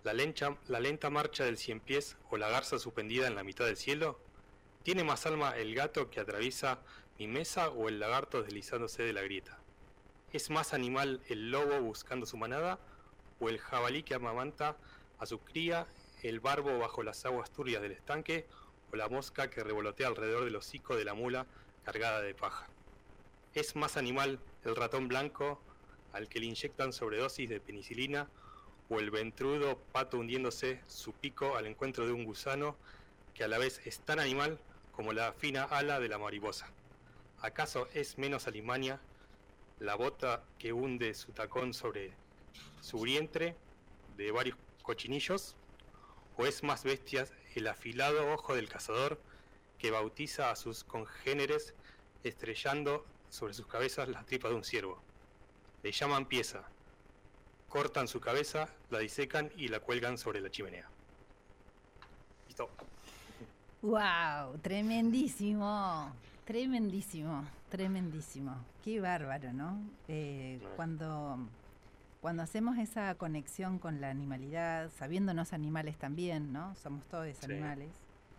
¿La, lencha- ¿La lenta marcha del cien pies o la garza suspendida en la mitad del cielo? ¿Tiene más alma el gato que atraviesa mi mesa o el lagarto deslizándose de la grieta? ¿Es más animal el lobo buscando su manada o el jabalí que amamanta a su cría, el barbo bajo las aguas turbias del estanque o la mosca que revolotea alrededor del hocico de la mula cargada de paja? ¿Es más animal el ratón blanco al que le inyectan sobredosis de penicilina o el ventrudo pato hundiéndose su pico al encuentro de un gusano que a la vez es tan animal como la fina ala de la mariposa? ¿Acaso es menos alimaña la bota que hunde su tacón sobre su vientre de varios cochinillos? ¿O es más bestias el afilado ojo del cazador que bautiza a sus congéneres estrellando sobre sus cabezas las tripas de un ciervo? Le llaman pieza, cortan su cabeza, la disecan y la cuelgan sobre la chimenea. Listo. ¡Wow! Tremendísimo, tremendísimo, tremendísimo. Qué bárbaro, ¿no? Eh, No. cuando, cuando hacemos esa conexión con la animalidad, sabiéndonos animales también, ¿no? Somos todos Sí. animales.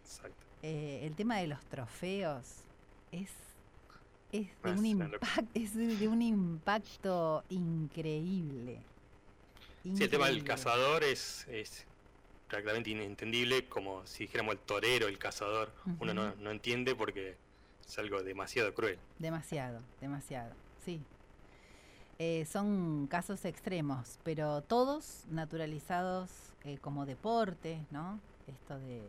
Exacto. Eh, el tema de los trofeos es, es, de, Ah, un es impact, de un impacto increíble. Sí, el tema del Increíble. cazador es, es prácticamente inentendible, como si dijéramos el torero, el cazador. Uno no, no entiende porque es algo demasiado cruel. Demasiado, demasiado, sí. Eh, son casos extremos, pero todos naturalizados eh, como deporte, ¿no? Esto de,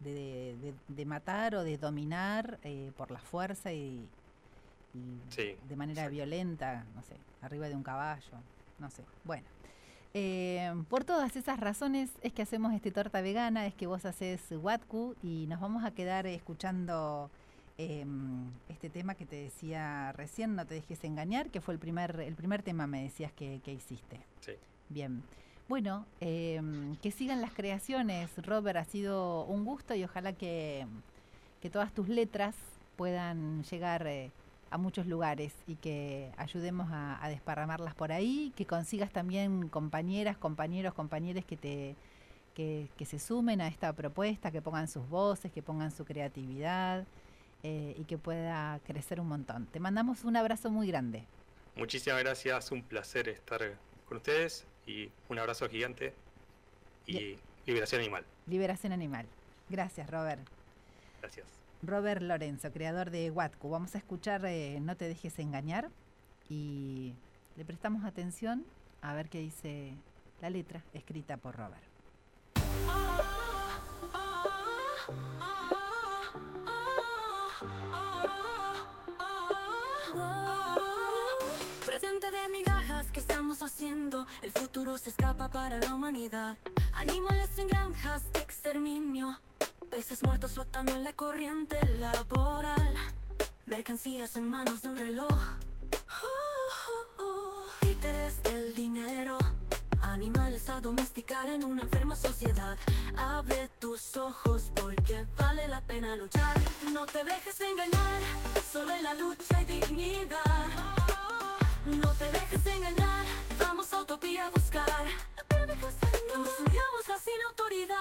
de, de- de matar o de dominar eh, por la fuerza y, y Sí, de manera violenta, no sé, arriba de un caballo, no sé. Bueno, eh, por todas esas razones es que hacemos este torta vegana, es que vos haces Watku y nos vamos a quedar escuchando em, este tema que te decía recién, no te dejes engañar, que fue el primer, el primer tema me decías que, que hiciste. Sí. Bien. Bueno, em, que sigan las creaciones, Robert, ha sido un gusto y ojalá que, que todas tus letras puedan llegar eh, a muchos lugares y que ayudemos a, a desparramarlas por ahí, que consigas también compañeras, compañeros, compañeros que te que, que se sumen a esta propuesta, que pongan sus voces, que pongan su creatividad eh, y que pueda crecer un montón. Te mandamos un abrazo muy grande. Muchísimas gracias, un placer estar con ustedes y un abrazo gigante y Bien. liberación animal. Liberación Animal. Gracias, Robert. Gracias. Robert Lorenzo, creador de Watku. Vamos a escuchar eh, No te dejes engañar y le prestamos atención a ver qué dice la letra escrita por Robert. De migajas que estamos haciendo, el futuro se escapa para la humanidad. Animales en granjas de exterminio, peces muertos flotando en la corriente laboral, mercancías en manos de un reloj. Uh, uh. Títeres del dinero, animales a domesticar en una enferma sociedad. Abre tus ojos porque vale la pena luchar. No te dejes engañar, solo en la lucha y dignidad. No te dejes engañar, vamos a utopía a buscar. Construyamos la sin autoridad.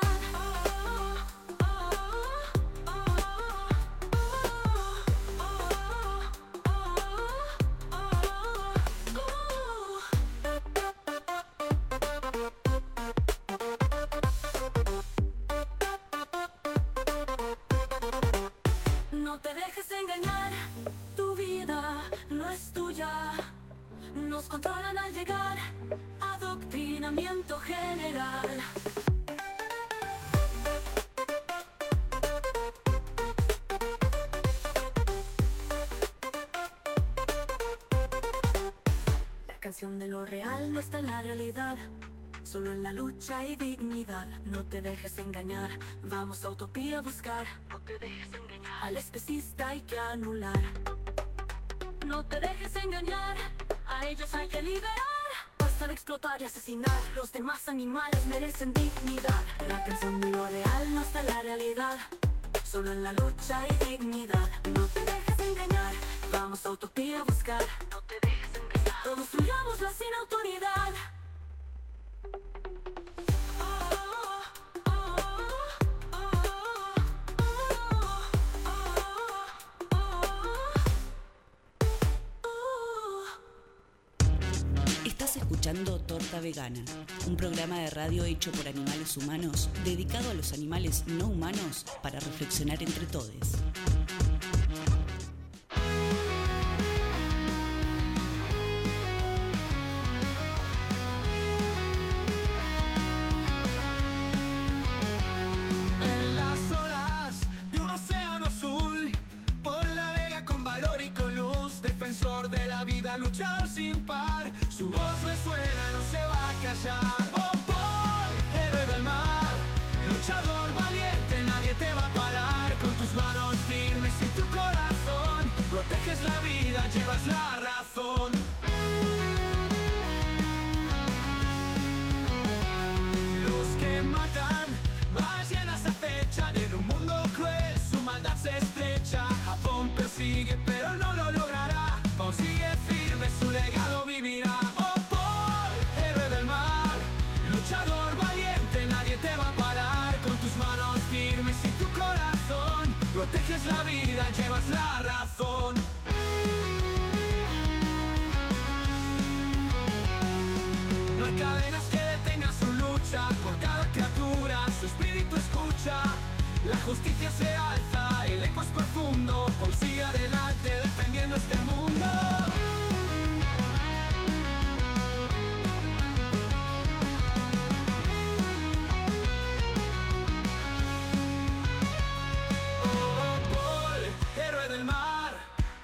No te dejes engañar, tu vida no es tuya. Nos controlan al llegar, adoctrinamiento general. La canción de lo real no está en la realidad. Solo en la lucha y dignidad No te dejes engañar Vamos a utopía a buscar No te dejes engañar Al especista hay que anular no te dejes engañar, a ellos hay que liberar. Basta de explotar y asesinar, los demás animales merecen dignidad. La canción de lo real no está en la realidad, solo en la lucha y dignidad. No te dejes engañar, vamos a utopía a buscar. No te dejes engañar, construyámosla Vegana, un programa de radio hecho por animales humanos, dedicado a los animales no humanos para reflexionar entre todos.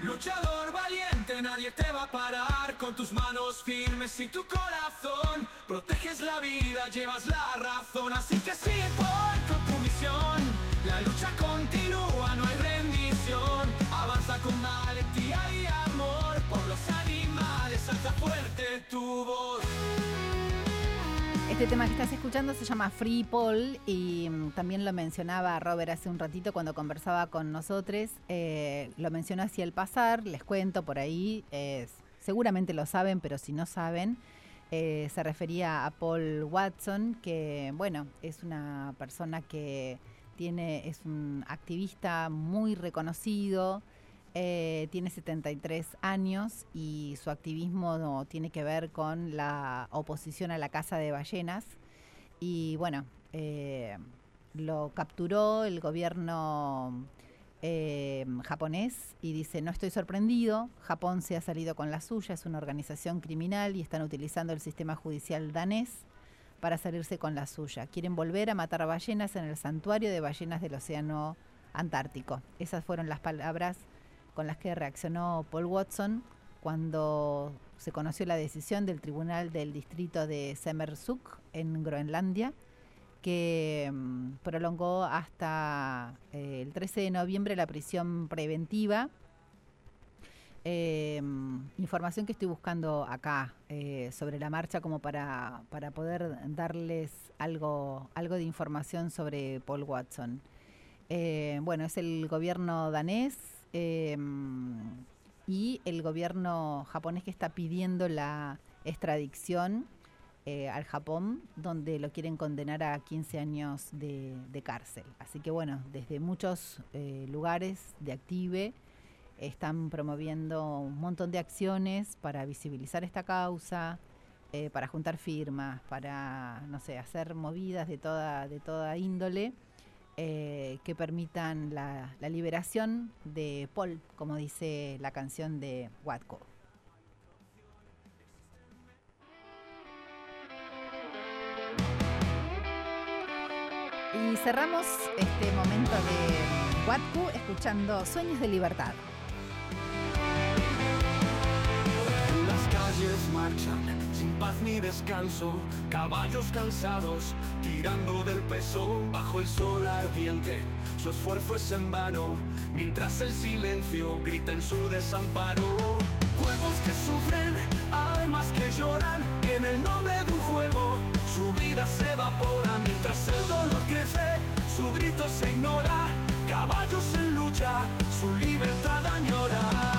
Luchador valiente, nadie te va a parar. Con tus manos firmes y tu corazón, proteges la vida, llevas la razón. Así que sigue con tu misión. La lucha continúa, no hay rendición. Avanza con valentía y amor por los animales, alza fuerte tu voz. Este tema que estás escuchando se llama Free Paul y mm, también lo mencionaba Robert hace un ratito cuando conversaba con nosotros. Eh, lo mencionó hacia el pasar, les cuento por ahí, seguramente lo saben, pero si no saben, eh, se refería a Paul Watson, que bueno, es una persona que tiene, es un activista muy reconocido. Eh, tiene 73 años y su activismo no, tiene que ver con la oposición a la caza de ballenas. Y bueno, eh, lo capturó el gobierno eh, japonés y dice, no estoy sorprendido, Japón se ha salido con la suya, es una organización criminal y están utilizando el sistema judicial danés para salirse con la suya. Quieren volver a matar ballenas en el santuario de ballenas del Océano Antártico. Esas fueron las palabras con las que reaccionó Paul Watson cuando se conoció la decisión del Tribunal del Distrito de Semersuk en Groenlandia, que mm, prolongó hasta eh, el 13 de noviembre la prisión preventiva. Eh, información que estoy buscando acá eh, sobre la marcha como para, para poder darles algo, algo de información sobre Paul Watson. Bueno, es el gobierno danés eh, y el gobierno japonés que está pidiendo la extradición eh, al Japón, donde lo quieren condenar a 15 años de, de cárcel. Así que bueno, desde muchos eh, lugares de Active están promoviendo un montón de acciones para visibilizar esta causa, eh, para juntar firmas, para, no sé, hacer movidas de toda, de toda índole eh, que permitan la, la liberación de Paul, como dice la canción de Watco. Y cerramos este momento de Watku escuchando Sueños de Libertad. Marchan sin paz ni descanso, caballos cansados, tirando del peso bajo el sol ardiente. Su esfuerzo es en vano, mientras el silencio grita en su desamparo. Cuervos que sufren, almas que lloran, en el nombre de un juego, su vida se evapora mientras el dolor crece, su grito se ignora, caballos en lucha, su libertad añoran.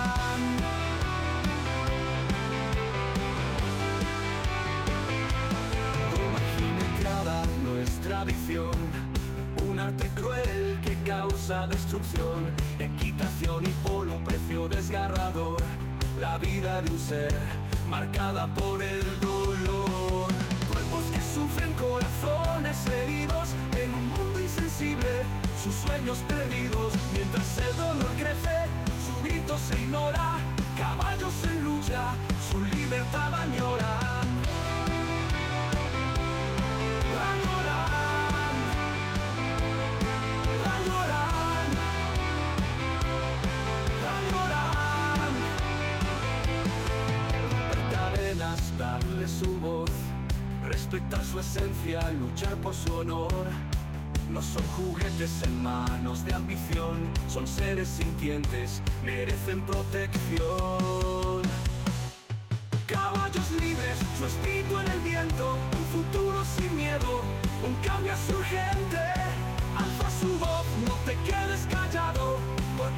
Nuestra visión Un arte cruel que causa destrucción Equitación y un precio desgarrador. La vida de un ser marcada por el dolor. Cuerpos que sufren corazones heridos En un mundo insensible. Sus sueños perdidos Mientras el dolor crece Su grito se ignora. Caballos en lucha Su libertad añoran Añoran, darle su respetar su esencia, luchar por su honor. No son juguetes en manos de ambición, son seres sintientes, merecen protección. Caballos libres, su espíritu en el viento, un futuro sin miedo, un cambio es no te quedes callado, por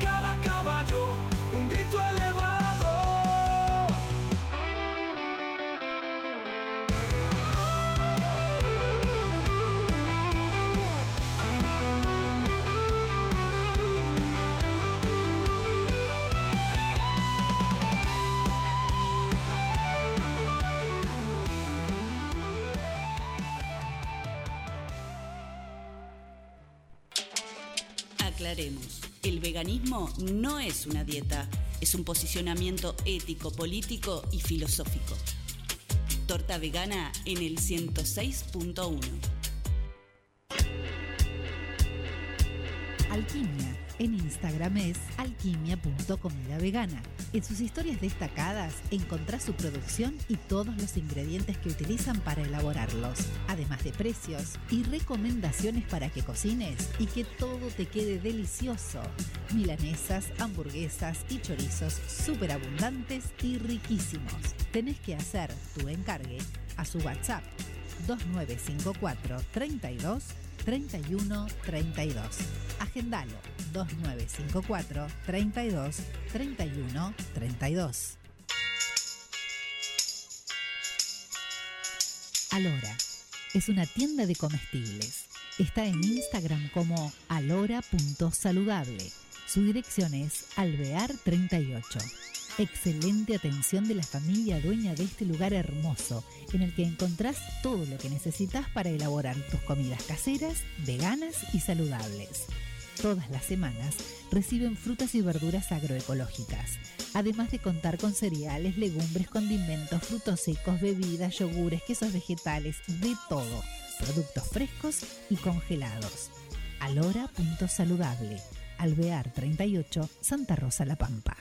El veganismo no es una dieta, es un posicionamiento ético, político y filosófico. Torta vegana en el 106.1. Alquimia. En Instagram es alquimia.comidavegana. En sus historias destacadas encontrás su producción y todos los ingredientes que utilizan para elaborarlos, además de precios y recomendaciones para que cocines y que todo te quede delicioso. Milanesas, hamburguesas y chorizos súper abundantes y riquísimos. Tenés que hacer tu encargue a su WhatsApp 2954 32 31 32. Agendalo 2954 32 31 32. Alora es una tienda de comestibles. Está en Instagram como alora.saludable. Su dirección es alvear38. Excelente atención de la familia dueña de este lugar hermoso, en el que encontrás todo lo que necesitas para elaborar tus comidas caseras, veganas y saludables. Todas las semanas reciben frutas y verduras agroecológicas, además de contar con cereales, legumbres, condimentos, frutos secos, bebidas, yogures, quesos vegetales, de todo, productos frescos y congelados. Alora.saludable, Alvear 38, Santa Rosa La Pampa.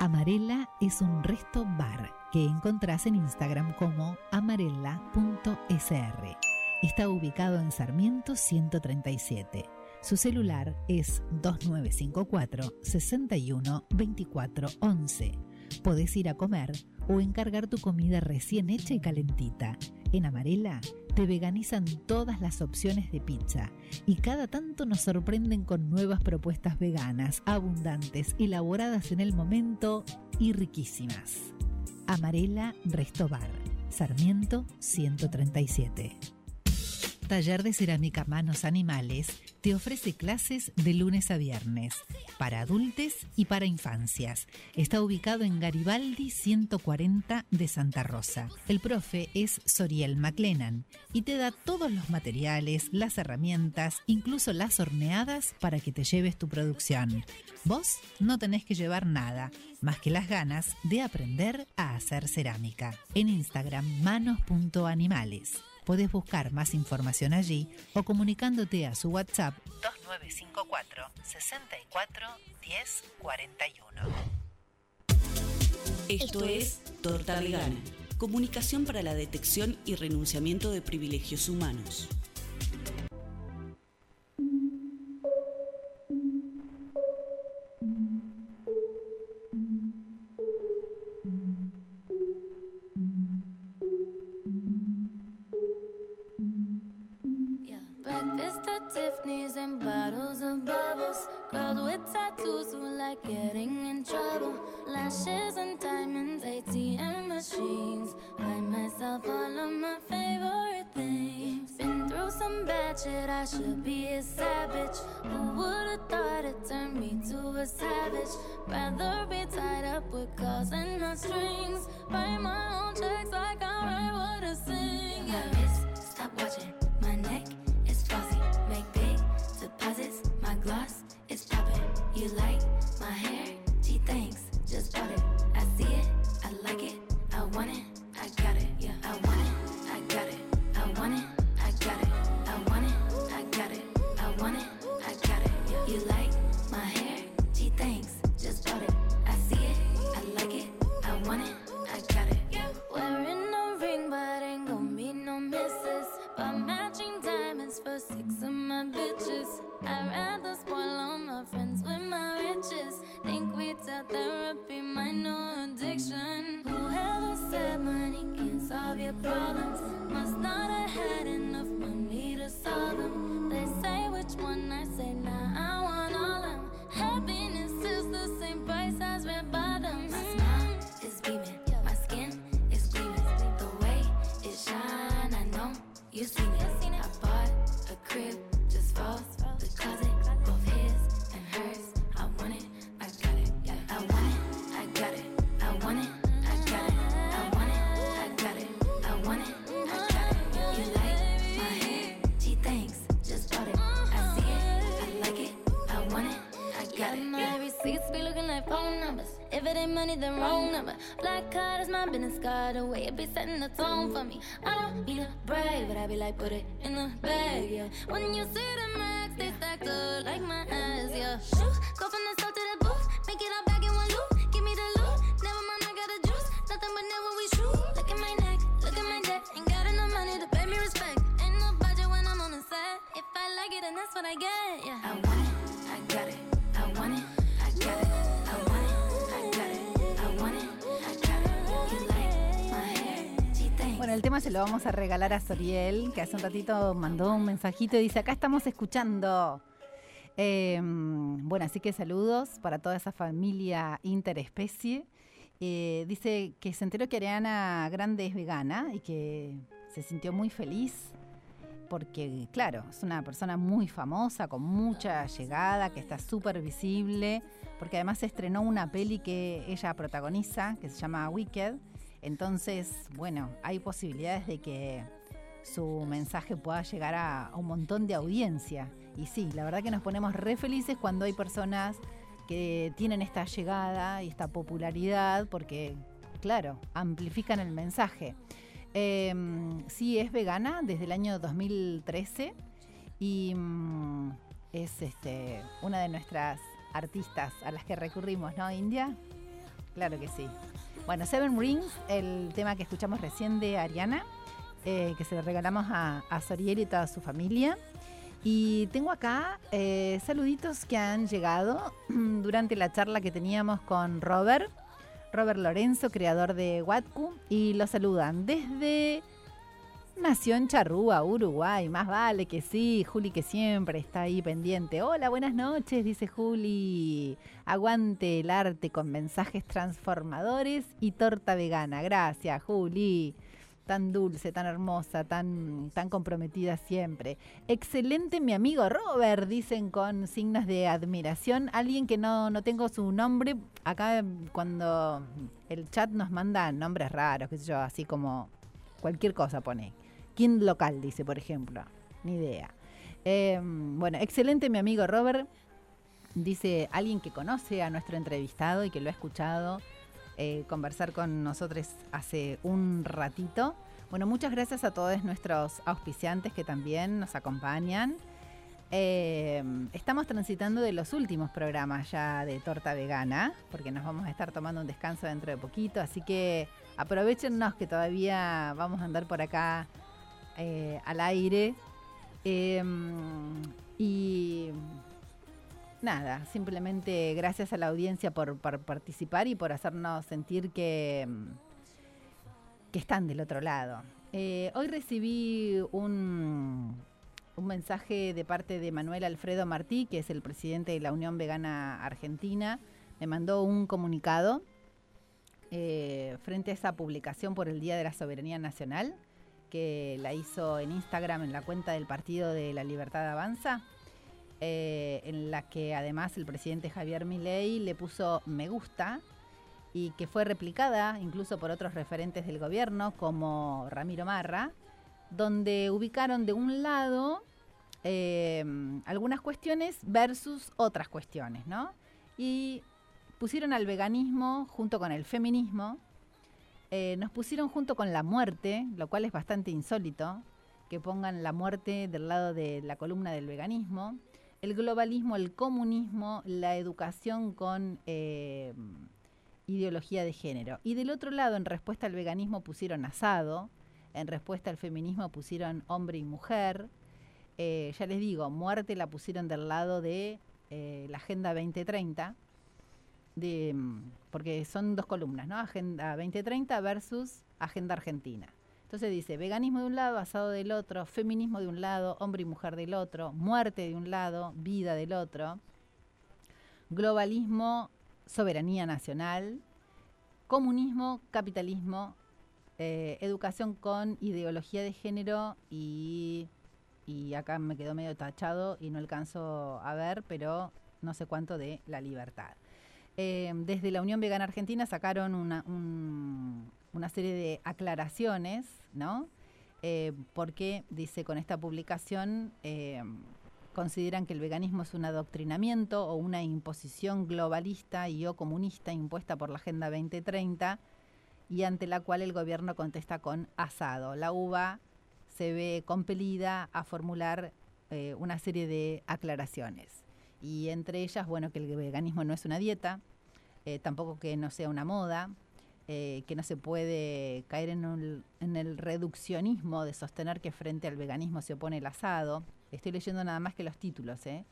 Amarela es un resto bar que encontrás en Instagram como amarela.sr. Está ubicado en Sarmiento 137. Su celular es 2954 61 24 11. Podés ir a comer o encargar tu comida recién hecha y calentita. En Amarela te veganizan todas las opciones de pizza y cada tanto nos sorprenden con nuevas propuestas veganas, abundantes, elaboradas en el momento y riquísimas. Amarela Restobar, Sarmiento 137. Taller de Cerámica Manos Animales te ofrece clases de lunes a viernes para adultos y para infancias. Está ubicado en Garibaldi 140 de Santa Rosa. El profe es Soriel McLennan y te da todos los materiales, las herramientas, incluso las horneadas para que te lleves tu producción. Vos no tenés que llevar nada, más que las ganas de aprender a hacer cerámica. En Instagram manos.animales. Podés buscar más información allí o comunicándote a su WhatsApp 2954 64 10 41. Esto es Torta Vegana, comunicación para la detección y renunciamiento de privilegios humanos. to be a savage. Ooh. If it ain't money, then wrong number. Black card is my business card. The way it be setting the tone for me. I don't need a brag, but I be like, put it in the bag, yeah. When you see the vamos a regalar a Soriel, que hace un ratito mandó un mensajito y dice, acá estamos escuchando. Eh, bueno, así que saludos para toda esa familia interespecie. Eh, dice que se enteró que Ariana Grande es vegana y que se sintió muy feliz porque, claro, es una persona muy famosa, con mucha llegada, que está súper visible, porque además estrenó una peli que ella protagoniza, que se llama Wicked. Entonces, bueno, hay posibilidades de que su mensaje pueda llegar a, un montón de audiencia. Y sí, la verdad que nos ponemos re felices cuando hay personas que tienen esta llegada y esta popularidad, porque, claro, amplifican el mensaje. Em, sí, es vegana desde el año 2013 y mm, es este, una de nuestras artistas a las que recurrimos, ¿no, India? Claro que sí. Bueno, Seven Rings, el tema que escuchamos recién de Ariana, eh, que se lo regalamos a, Soriel y toda su familia. Y tengo acá eh, saluditos que han llegado durante la charla que teníamos con Robert, Robert Lorenzo, creador de Watku, y lo saludan desde Nación Charrúa, Uruguay. Más vale que sí, Juli que siempre está ahí pendiente. Hola, buenas noches, dice Juli. Aguante el arte con mensajes transformadores y torta vegana. Gracias, Juli tan dulce, tan hermosa, tan, tan comprometida siempre. Excelente mi amigo Robert, dicen con signos de admiración. Alguien que no, no tengo su nombre, acá cuando el chat nos manda nombres raros, qué sé yo, así como cualquier cosa pone. ¿Quién local? Dice, por ejemplo. Ni idea. Em, bueno, excelente mi amigo Robert. Dice alguien que conoce a nuestro entrevistado y que lo ha escuchado eh, conversar con nosotros hace un ratito. Bueno, muchas gracias a todos nuestros auspiciantes que también nos acompañan. Eh, estamos transitando de los últimos programas ya de torta vegana, porque nos vamos a estar tomando un descanso dentro de poquito, así que aprovechenos que todavía vamos a andar por acá eh, al aire. y nada, simplemente gracias a la audiencia por, participar y por hacernos sentir que, mm, que están del otro lado. Eh, hoy recibí un, un mensaje de parte de Manuel Alfredo Martí, que es el presidente de la Unión Vegana Argentina. Me mandó un comunicado eh, frente a esa publicación por el Día de la Soberanía Nacional, que la hizo en Instagram en la cuenta del Partido de la Libertad Avanza. Eh, en la que además el presidente Javier Milei le puso me gusta y que fue replicada incluso por otros referentes del gobierno como Ramiro Marra, donde ubicaron de un lado eh, algunas cuestiones versus otras cuestiones, ¿no? Y pusieron al veganismo junto con el feminismo, eh, nos pusieron junto con la muerte, lo cual es bastante insólito, que pongan la muerte del lado de la columna del veganismo, el globalismo, el comunismo, la educación con eh, ideología de género. Y del otro lado, en respuesta al veganismo pusieron asado, en respuesta al feminismo pusieron hombre y mujer. Eh, ya les digo, muerte la pusieron del lado de la Agenda 2030, de, porque son dos columnas, ¿no? Agenda 2030 versus Agenda Argentina. Entonces dice, veganismo de un lado, asado del otro, feminismo de un lado, hombre y mujer del otro, muerte de un lado, vida del otro, globalismo, soberanía nacional, comunismo, capitalismo, eh, educación con ideología de género y, y acá me quedó medio tachado y no alcanzo a ver, pero no sé cuánto de la libertad. Eh, desde la Unión Vegana Argentina sacaron una, una serie de aclaraciones, ¿no? Eh, porque, dice, con esta publicación eh, consideran que el veganismo es un adoctrinamiento o una imposición globalista y o comunista impuesta por la Agenda 2030 y ante la cual el gobierno contesta con asado. La UBA se ve compelida a formular una serie de aclaraciones. Y entre ellas, bueno, que el veganismo no es una dieta, tampoco que no sea una moda, eh, que no se puede caer en, el reduccionismo de sostener que frente al veganismo se opone el asado. Estoy leyendo nada más que los títulos, ¿eh?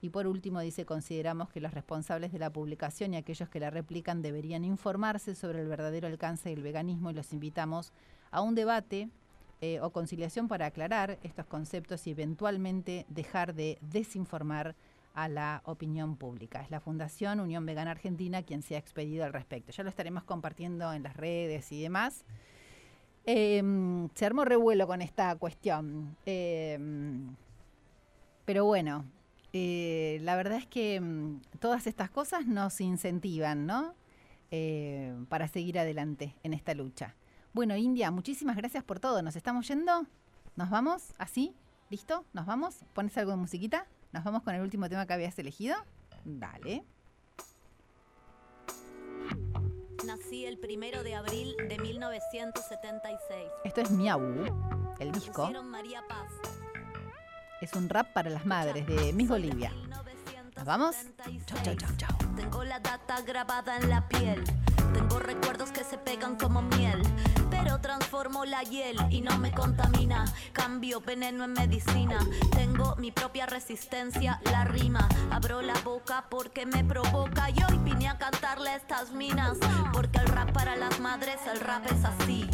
Y por último dice, consideramos que los responsables de la publicación y aquellos que la replican deberían informarse sobre el verdadero alcance del veganismo y los invitamos a un debate eh, o conciliación para aclarar estos conceptos y eventualmente dejar de desinformar a la opinión pública. Es la Fundación Unión Vegana Argentina quien se ha expedido al respecto. Ya lo estaremos compartiendo en las redes y demás. Em, se armó revuelo con esta cuestión. Em, pero bueno, eh, la verdad es que mm, todas estas cosas nos incentivan, ¿no? Para seguir adelante en esta lucha. Bueno, India, muchísimas gracias por todo. ¿Nos estamos yendo? ¿Nos vamos? ¿Así? ¿Listo? ¿Nos vamos? ¿Pones algo de musiquita? ¿Nos vamos con el último tema que habías elegido? Dale. Nací el primero de abril de 1976. Esto es Miau, el disco. María Paz. Es un rap para las madres de Miss Bolivia. ¿Nos vamos? Chau, chau, chau, chau. Tengo la data grabada en la piel. Tengo recuerdos que se pegan como miel. Pero transformo la hiel y no me contamina. Cambio veneno en medicina. Tengo mi propia resistencia, la rima. Abro la boca porque me provoca. Y hoy vine a cantarle estas minas. Porque el rap para las madres, el rap es así.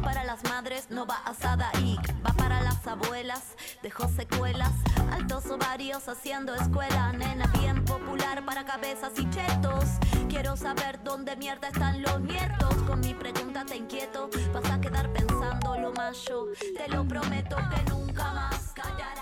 Para las madres no va asada y va para las abuelas. Dejó secuelas, altos ovarios haciendo escuela. Nena bien popular para cabezas y chetos. Quiero saber dónde mierda están los nietos. Con mi pregunta te inquieto. Vas a quedar pensando lo macho. Te lo prometo que nunca más semillas.